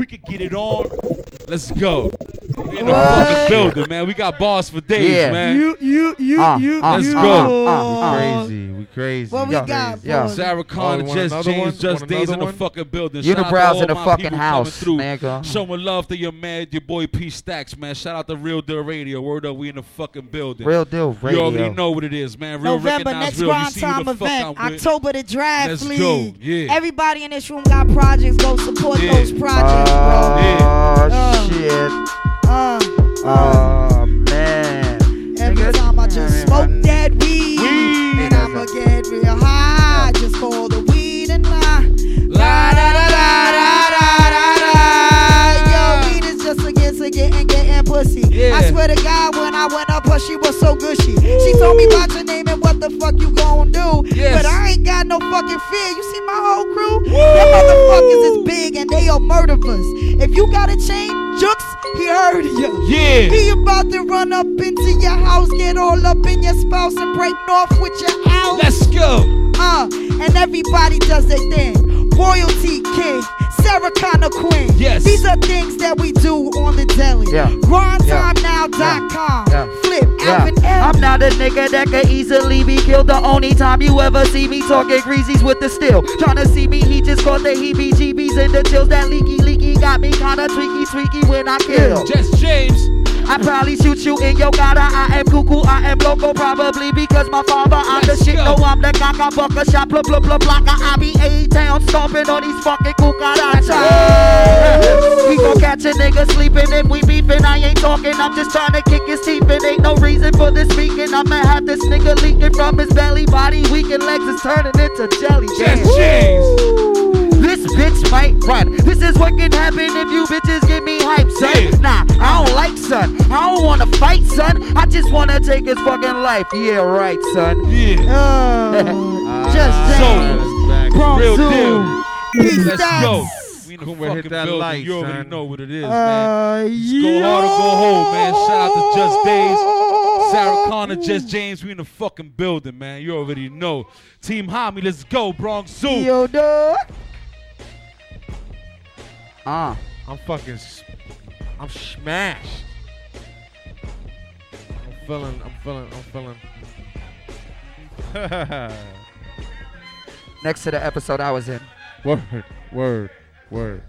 We could get it on. Let's go. We in the fucking building, man. We got bars for days, Yeah. man. You, you, you, Uh, you, uh, Let's you. go. uh, Crazy. We crazy. What we Yo, got, crazy. Yo. boys? Sarah Oh, Connor, you want Just another James, one? Just Want Days in another the one? fucking building. Shout out to Unibrows all in the my fucking people house, coming through. nigga. Showing love to your man, your boy P Stacks, man. Shout out to Real Deal Radio. Word up, we in the fucking building. Real Deal radio. You already know what it is, man. Real November recognize next real. You grind see who time the fuck event, I'm with. October the draft Let's league. go, yeah. Everybody in this room got projects. Go support Yeah. those projects, bro. Oh, Uh. Shit. Uh, Oh, man. every Nigga, time I just smoke man. that weed, and I'ma get real high. Just call the weed and lie. La da da da da da da da. Yo, weed is just against a getting getting pussy. Yeah. I swear to God, when I went up her, she was so gushy. She told me about your name and what the fuck you gon' do. Yes. But I ain't got no fucking fear. You see my whole crew? Them motherfuckers is big and they are murderers. If you got a chain, Jukes, he heard you. Yeah. He about to run up into your house, get all up in your spouse, and break off with your house. Let's go. Uh, and everybody does their thing. Royalty King, Sarah Connor Queen. Yes. These are things that we do on the daily. Yeah. Yeah. GrindTimeNow.com. Yeah. Flip, Yeah. Alvin L. I'm not a nigga that could easily be killed. The only time you ever see me talking greasies with the steel. Tryna see me, he just caught the heebie jeebies and the chills. That leaky leaky got me kinda tweaky tweaky when I kill. Just James. I probably shoot you in your gutter. I am cuckoo, I am loco, probably because my father. I'm Let's the shit, go. no, I'm the caca, bucker, shot, blah, blah, blah, blocker. I be A-Town stomping on these fucking cucarachas. We gon' catch a nigga sleeping if we beefing. I ain't talking, I'm just trying to kick his teeth in. Ain't no reason for this speaking. I'ma have this nigga leaking from his belly. Body weak and legs is turning into jelly. Damn. James. This bitch might run. This is what can happen if you bitches give me hype, son. Yeah. Nah, I don't like son. I don't wanna fight, son. I just wanna take his fucking life. Yeah, right, son. Yeah. Uh, just So, James. Bronx real deal. Peace Let's stacks. go. We in the Cooper, hit fucking that building. light, you already son. know what it is, man. Uh, Go hard or go home, man. Shout out to Just Days. Sarah Connor, Just James, we in the fucking building, man. You already know. Team Hami, let's go, Bronx Zoo. Yo, dog. Uh. I'm fucking. I'm smashed. I'm feeling. I'm feeling. I'm feeling. Next to the episode I was in. word. Word. Word.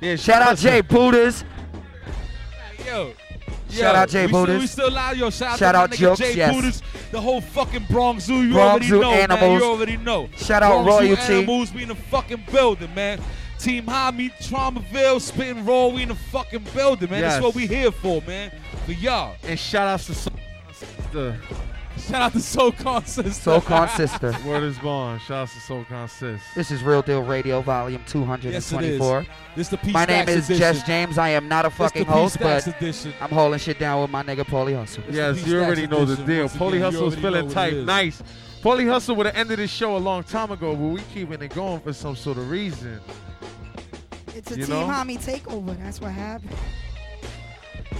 Yeah. Shout out Jay Buddhas. Yo. Shout Yo, out Jay Buddhas. we still live, yo. Shout, Shout out out Jokes, Jay yes. Buddhas, the whole fucking Bronx Zoo. You Bronx already Zoo know, man. animals. You already know. Shout out Bronx Zoo Royalty. Animals, we in the fucking building, man. Team High Hami, Traumaville, Spitting Raw, we in the fucking building, man. That's what we here for, man. For y'all. And shout outs to the Shout out to SoCon Sister. SoCon Sister. word is born. Shout outs to SoCon Sis. This is Real Deal Radio, Volume Yes, it 224. is. This the P My name is edition. Jess James. I am not a fucking host, Stacks but edition. I'm holding shit down with my nigga Paulie Hustle. Yes, you already know the deal. Once again, Paulie you Hustle's feeling tight. Nice. Paulie Hustle would have ended this show a long time ago, but we keeping it going for some sort of reason. It's a You Team know? Homie takeover. That's what happened.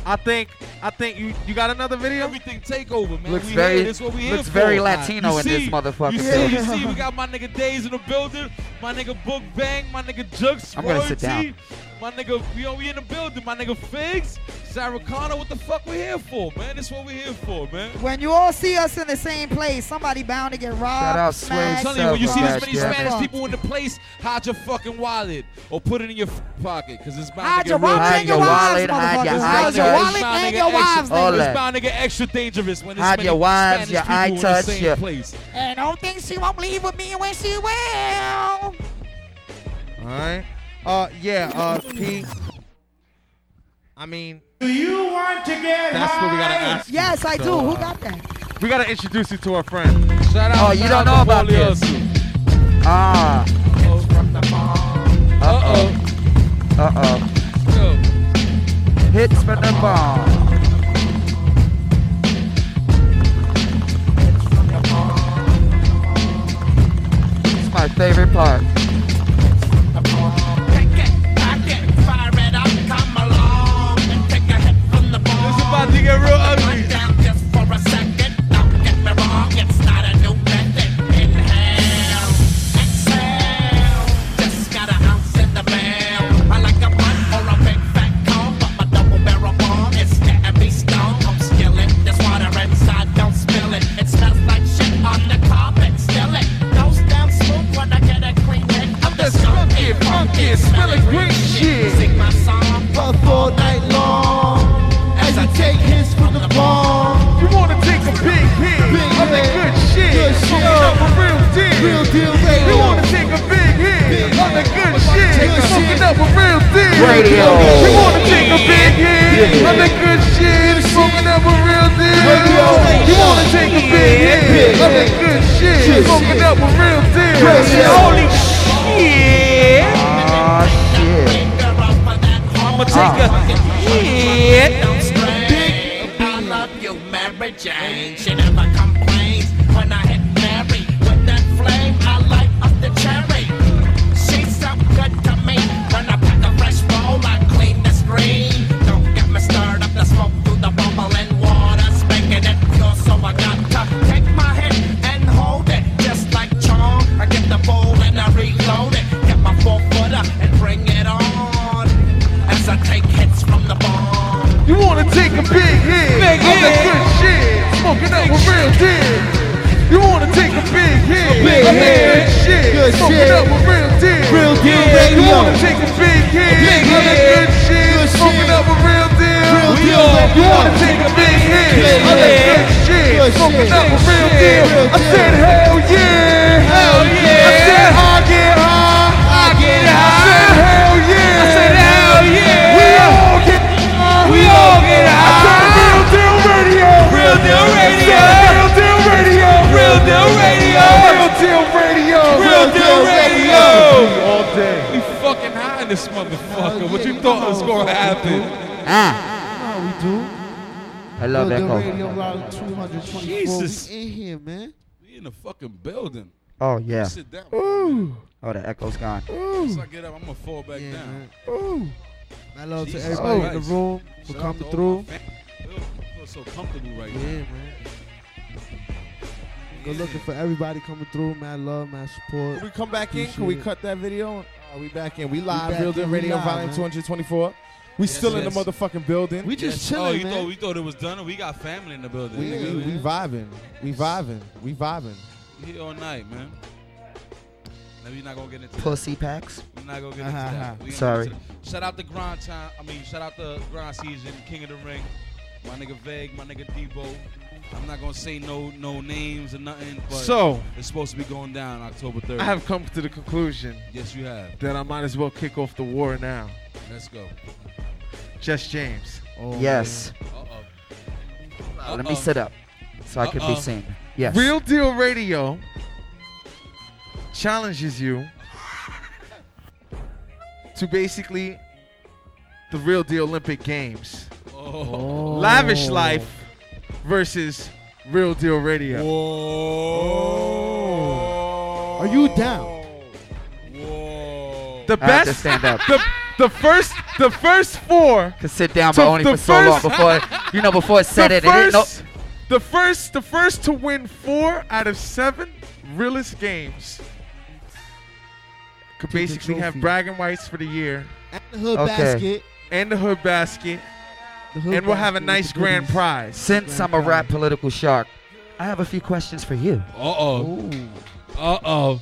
I think I think you you got another video? Everything take over, man. Looks we very- here. This what we here looks for. very Latino You in this motherfucker You too. see, you see, we got my nigga Days in the building, my nigga Book Bang, my nigga Jux, I'm gonna sit down. my nigga, we, we in the building, my nigga Figs, Sarah Connor, what the fuck we here for, man? This what we here for, man. When you all see us in the same place, somebody bound to get robbed. I'm telling you, when you see this many robbed, Spanish fucked. people in the place, hide your fucking wallet or put it in your pocket, cause it's bound Hide to your get real. wallet and your wives, motherfuckers. Hide your wallet and your wives, All It's bound to get extra dangerous when there's Hide many your wives, your eye touch, your- place. And don't think she won't leave with me when she will. All right. Uh, yeah. Uh, P. I mean, Do you want to get that's what we gotta high? ask. you. Yes, I So, do. Who uh, got that? We gotta introduce you to our friend. Shout Oh, you don't know about this. Ah. Uh oh. Uh oh. Hits from the. It's my favorite part. It's about to get real Radio. Hit Big of that hit. good shit? Good Smoking shit. up a real deal. Real deal You wanna take a big hit Big hit. good shit? Good Smoking shit. up a real deal. Real We deal all- radio. You wanna take a big hit Big hit. good shit? Good Smoking shit. up a real deal. shit. I said hell yeah. Hell yeah. I said I radio. Real deal radio. All day. We fucking high in this motherfucker. What you thought was gonna happen? Ah. we do. I love Real Deal Echo. Radio Route 224. Jesus. We in here, man. We in the fucking building. Oh yeah. Sit down. Ooh. Oh, the echo's gone. Once I get up, I'm gonna fall back Yeah, down. man. Ooh. Mad love to Jesus everybody in the room for Shout coming through. my fam- I feel, so comfortable right Yeah, now. man. Good looking for everybody coming through. Mad love, mad support. Can we come back in? Can we it. cut that video? Are we back in? We live. back Real in, Deal Radio Volume 224. We still in the motherfucking building. We just Yes. chilling, Oh, you man. thought we thought it was done? We got family in the building. we, nigga. we, we vibing. We vibing. We vibing. We here all night, man. Now we're not gonna get into Pussy that. packs. We're not gonna get uh-huh, into that. Uh-huh. We Sorry. into that. Shout out the grind time. I mean, shout out the grind season, King of the Ring. My nigga Vague, my nigga Debo. I'm not gonna say no no names or nothing, but So- it's supposed to be going down October 3rd. I have come to the conclusion Yes, you have. that I might as well kick off the war now. Let's go. Just James. Oh, Yes. Uh-oh. Let me sit up so I can be Uh-oh. seen. Yes. Real Deal Radio challenges you to basically the Real Deal Olympic Games. Oh. Lavish Life versus Real Deal Radio. Whoa. Oh. Are you down? The I have to best stand up. The, the first the first four Could sit down, So but only the for so long first- before you know before it said the it. it didn't know. first, the first the first to win four out of seven realest games could basically have trophy. bragging rights for the year And the hood Okay. basket. and the hood basket and we'll have a nice grand prize. Since I'm a rap political shark, I have a few questions for you. Uh oh. Uh oh.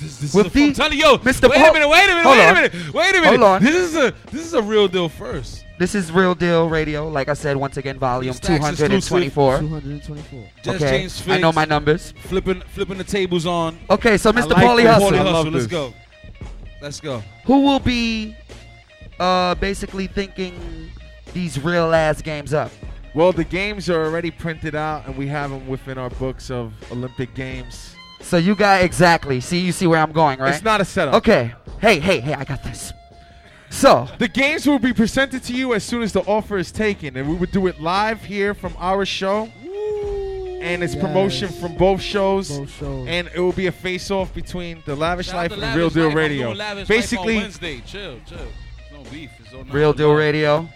This, this With the, yo, Mr. Wait a minute, wait a minute, wait a minute, wait a minute. Hold on. This is a this is a real deal first. This is Real Deal Radio. Like I said, once again, volume two hundred and twenty-four. Two hundred and twenty-four. Okay. I know my numbers. Flipping, flipping the tables on. Okay, so Mr. Like Paulie Hustle. Hustle. Let's go. Let's go. Who will be, uh, basically thinking these real ass games up? Well, the games are already printed out, and we have them within our books of Olympic Games. So you got exactly. See, you see where I'm going, right? It's not a setup. Okay. Hey, hey, hey! I got this. So the games will be presented to you as soon as the offer is taken, and we would do it live here from our show. And it's yes. promotion from both shows, both shows, and it will be a face-off between the Lavish Shout Life the and lavish Real Deal life. Radio. Basically, chill, chill. No beef. Real Deal Radio.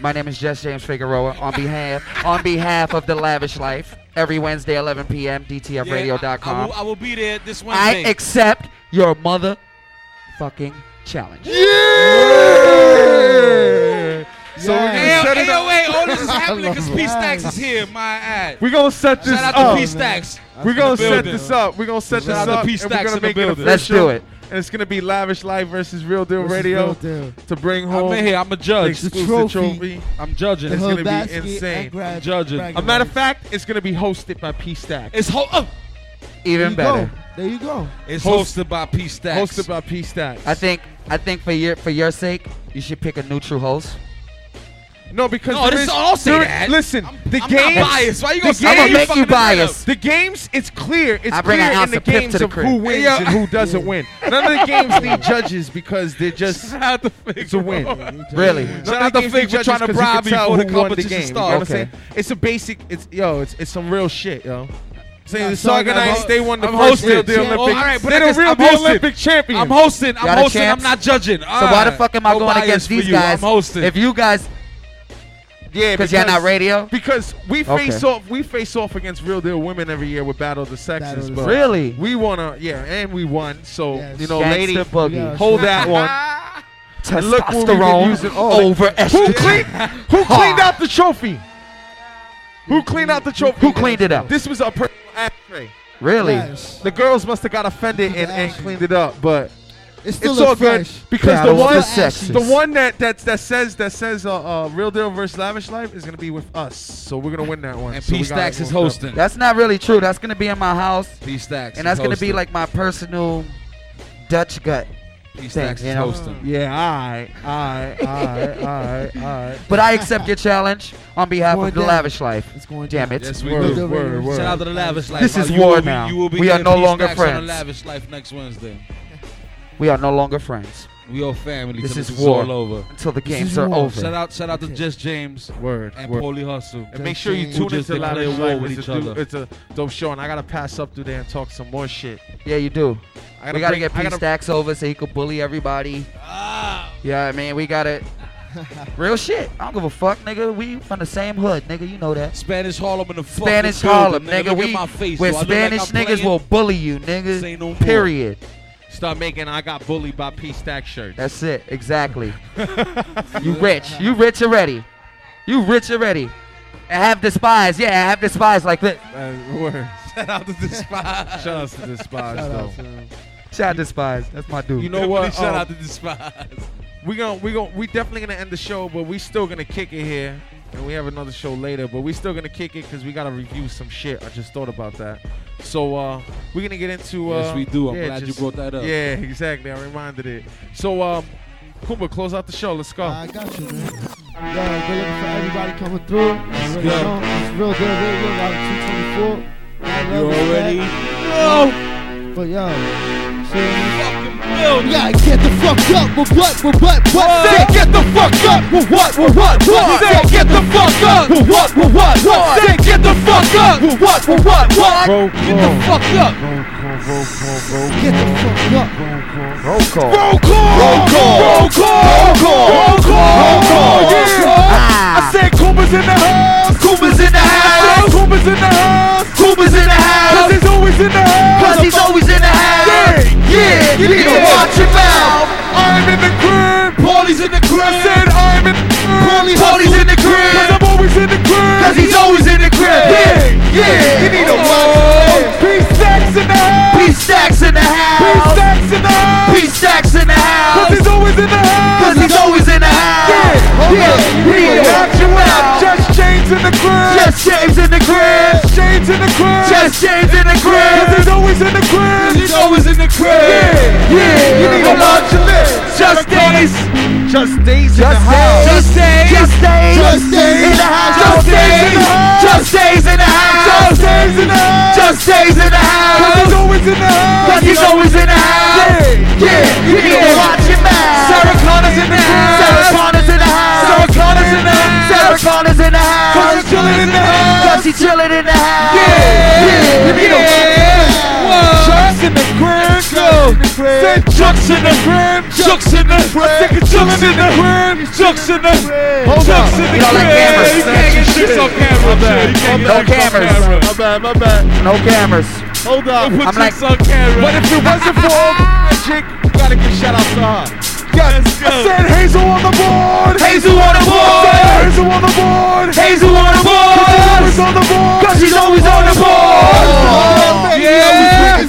My name is Jess James Figueroa. On behalf on behalf of the Lavish Life, every Wednesday, 11 p.m. DTFRadio.com. I, I, will, I will be there this Wednesday. I accept your motherfucking challenge. Yeah. So yeah. we're gonna all this is happening because P Stacks is here. My ad. We're gonna set this up. Shout out to P Stacks. We're gonna set this up. We're gonna set this up. We're gonna make. Let's do it. And it's going to be Lavish Life versus Real Deal versus Radio Real Deal. to bring home. I'm. I'm a judge. Exclusive trophy. trophy. I'm judging. It's going to be insane. I'm judging. A matter of fact, it's going to be hosted by P Stack. It's ho- oh. even there better. Go. There you go. It's hosted by P Stack. Hosted by P Stack. I think I think for your for your sake, you should pick a neutral host. No, because no, this is, say there, that. Listen, I'm, the I'm games. Not biased. Why you gonna? I'm gonna make you biased. The games, it's clear. It's clear in the games the of crib. who wins and who doesn't win. None of the games need judges because they're just Shout out the fake, win. really? Shout out the fake judges trying to bribe you before the competition starts. Okay. It's a basic. It's yo. It's it's some real shit, yo. Saying yeah, it's organized. They won the I'm first the oh, Olympic. Oh, all right, but they're the real the Olympic champion. I'm hosting. I'm hosting. I'm not judging. All so right. why the fuck am I no going against these guys? I'm hosting. If you guys yeah, because you're not radio. Because we face okay. off, we face off against real deal women every year with Battle of the Sexes. But really, we wanna, yeah, and we won. So yes. you know, lady, yes. hold that one. Testosterone look over estrogen. Who cleaned, who cleaned out the trophy? Who cleaned out the trophy? Who cleaned it up? This was a personal ashtray. Really? Yes. The girls must have got offended and, and cleaned it up, but. It's still it's all fresh. good because the one, the, the, one that that that says that says uh, uh, real deal versus lavish life is gonna be with us. So we're gonna win that one. And so P Stacks is hosting. Up. That's not really true. That's gonna be in my house. P Stacks. And that's gonna hosting. be like my personal Dutch gut. P Stacks is hosting. Yeah, alright, alright, alright, alright. But I accept your challenge on behalf of the lavish life. It's going. Damn it. Yes, we Word, do. Word, Word. Shout out to the lavish life. This is war now. we are no longer friends. lavish life next Wednesday. We are no longer friends. We are family. This is war over until the games are over. Shout out, shout out to Just James Word and Paulie Hustle. And make sure you tune into Live and War with each other. It's a dope show, and I gotta pass up through there and talk some more shit. Yeah, you do. I gotta we gotta get P Stacks over so he could bully everybody. Ah. Yeah, I mean we got it. Real shit. I don't give a fuck, nigga. We from the same hood, nigga. You know that. Spanish Harlem in the fuck. Spanish Harlem, nigga. nigga. We, my face, where Spanish niggas will bully you, nigga. No Period. Start making I Got Bullied by P Stack shirts. That's it, exactly. you rich. You rich already. You rich already. I have despise. Yeah, I have despise like this. Uh, shout out to Despise. Shout out to Despise, Shout though. Out to shout out to Despise. That's my dude. You know what? Shout um, out to Despise. We gonna we gonna we definitely gonna end the show, but we still gonna kick it here and we have another show later. But we're still gonna kick it because we gotta review some shit. I just thought about that. So uh, we're gonna get into. Uh, yes, we do. I'm yeah, glad just, you brought that up. Yeah, exactly. I reminded it. So um, Kumba, close out the show. Let's go. I got you, man. Yo, good looking for everybody coming through. Let's go. Know, it's real good radio, out of 224. You already No. But yo, see. Yeah, get the fuck up. With what? With what? What? Say, get the fuck up. With what? With what? What? Say, get the fuck up. With what? With what? What? Say, get the fuck up. With what? With what? What? Get the fuck up. Get the fuck up. Roll call. Roll call. Roll call. Roll call. Roll call. Roll call. Roll call. Yeah. I said Cooper's in the house. Cooper's in the house. Cooper's in the house. Cooper's in the house. Cause he's always in the house. Cause he's always in the house in. You need to watch your mouth. I'm in the crib. Paulie's in the crib. I said I'm in the crib. Paulie's, Paulie's in the crib. Cause I'm always in the crib. Cause he's always in the crib. Yeah, yeah. You need to watch your mouth. P Stacks in the house. P Stacks in the house. P Stacks in the house. P Stacks in the house. Cause he's always in the house. Cause he's always in the house. Yeah, yeah. You need to watch your mouth. James in the crib. Just James in the crib. Just James in the crib. Just James in the crib. Cause he's always in the crib. He's always in the crib. Yeah, Yeah. You need to watch your lips. Just days. Just days in the house. Just days. Just days. Just days. in the house. Just days in the house. Just days in the house. Just days in the house. Just days in the house. Cause he's always in the house. Cause he's always in the house. Yeah, Yeah, you need to watch your mouth. Sarah Connor's in the house. Sarah Connor's in the house. Connor's in the house. Sarah Connor's in the house. He's chilling in the house. He's chilling in the house. Yeah, yeah. You need to Chuck's in the crib. Say Chuck's in the crib. Chuck's in the crib. Chuck's in the crib. Chuck's in the crib. Hold Chuck's in the You don't like crib. cameras. You can't get shit on camera. No on cameras. My bad, my bad. No cameras. Hold up. I'm like- on camera. But if it wasn't for all the magic, you gotta give shout out to her. Yes, I said Hazel on the board. Hazel on the board. Hazel on the board. Hazel on the board. Always on the board. Cause she's always on the board. Oh, yeah.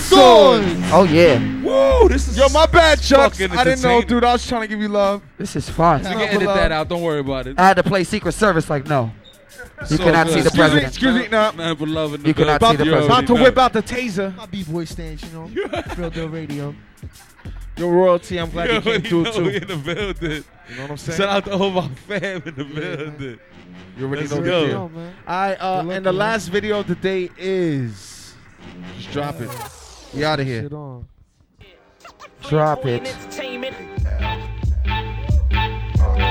Oh yeah. Woo, this is Yo, my bad, Chuck. I didn't know, dude. I was trying to give you love. This is fun. You can edit that out. Don't worry about it. I had to play Secret Service like no. You So cannot good. see the Excuse me, president. excuse me. Now, Man for love in the You cannot building. see the You president. about to whip out the taser. My b-boy stance, you know. Real deal radio. Yo, royalty. I'm glad You you came already through know too. we in the building. You know what I'm saying? Shout out to all my fam in the building. You already Let's know go. the Yo, deal. man. I uh, luck, and the man. last video of the day is just drop it. We out of here. Shit on. Drop it. Entertainment.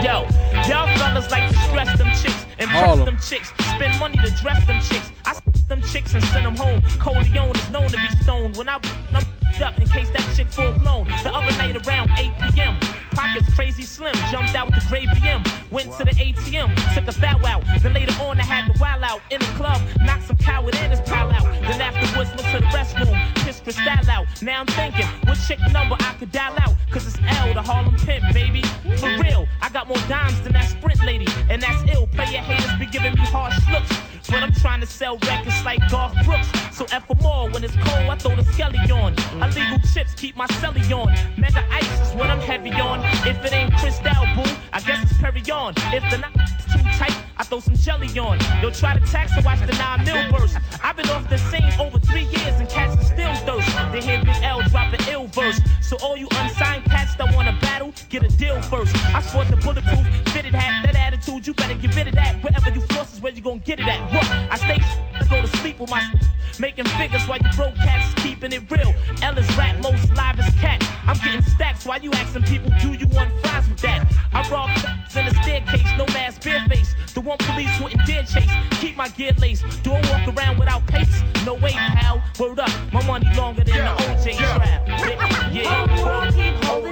Yo, y'all fellas like to stress them chicks, impress Harlem. them chicks, spend money to dress them chicks. I I s- them chicks and send them home. Corleone is known to be stoned when I I'm up in case that chick full blown. The other night around 8 p.m. Pockets crazy slim, jumped out with the gray BM. Went to the ATM, took a foul out. Then later on, I had to wild out in the club, knocked some coward in his pile out. Then afterwards, went to the restroom, pissed Cristal out. Now I'm thinking, what chick number I could dial out? Cause it's L, the Harlem Pimp, baby. For real, I got more dimes than that Sprint lady. And that's ill, player haters be giving me harsh looks. But I'm trying to sell records like Garth Brooks. So F for more, when it's cold, I throw the skelly on. Illegal chips keep my celly on. Mega ice is what I'm heavy on. If it ain't Cristal, boo, I guess it's Perry on. If the knot too tight, I throw some jelly on. Yo, try to tax and watch the 9 mil burst. I've been off the scene over three years and cats are still thirst. They hear Big L drop an ill verse. So all you unsigned cats that wanna battle, get a deal first. I sport the bulletproof, fitted hat, that attitude, you better get rid of that. Wherever you floss is where you gon' get it at. What? I stay I go to sleep with my making figures while you broke cats keeping it real. Ellis is rap most live as cat. I'm getting stacks while you asking people, do you want fries with that? I rob in the staircase, no mask, bare face. The one police wouldn't dare chase. Keep my gear laced. Do I walk around without pace? No way, pal. Word up, my money longer than the OJ trap. Yeah, keep holding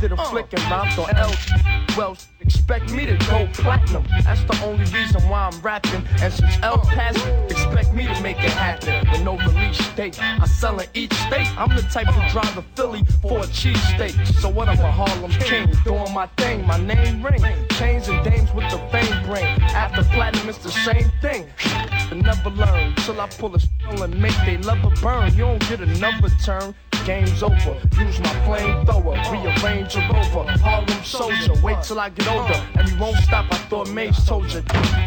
did a uh. flick and rhymed on L. Well, expect me to go platinum. That's the only reason why I'm rapping. And since L passed, expect me to make it happen. With no release date, I sell in each state. I'm the type to drive a Philly for a cheesesteak. So what? I'm a Harlem king, doing my thing. My name ring, chains and dames with the fame bring. After platinum, it's the same thing. But never learn till I pull a stone and make they love a burn. You don't get another turn. Game's over. Use my flamethrower, rearrange a rover. Harlem soldier, wait till I get older. And you won't stop, I thought Mace told you.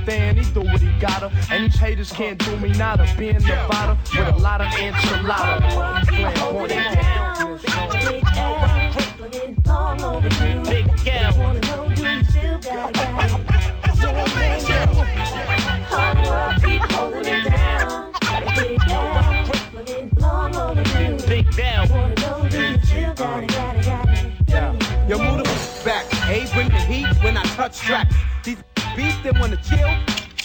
Then he do what he gotta. And these haters can't do me nada. Being Nevada with a lot of enchilada. Flamboyant. Big touch tracks. These beats that wanna chill,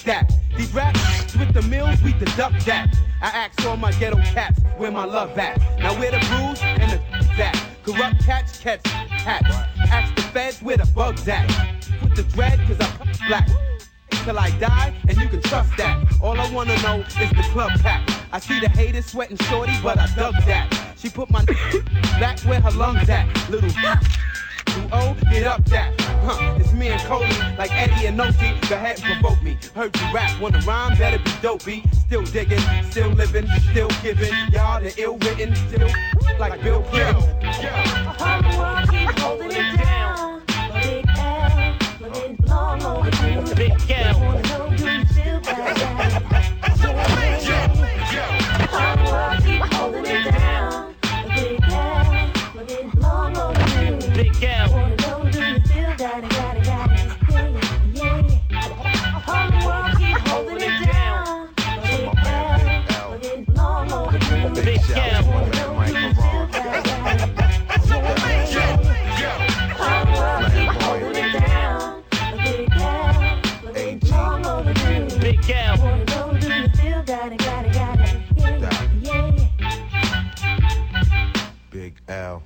that. These raps with the mills, we deduct that. I ask all my ghetto cats where my love at. Now where the bruise and the at. Corrupt cats catch hats. Ask the feds where the bugs at. Put the dread cause I'm black. Till I die, and you can trust that. All I wanna know is the club pack. I see the haters sweating shorty, but I dug that. She put my back where her lungs at. Little oh, get up that. Huh, it's me and Cody, like Eddie and Nosy. The ahead and provoke me. Heard you rap, wanna rhyme, better be dopey. Still digging, still living, still giving. Y'all the ill written, still like Bill Clinton. Holding it down, big L, living long overdue. Big L. L.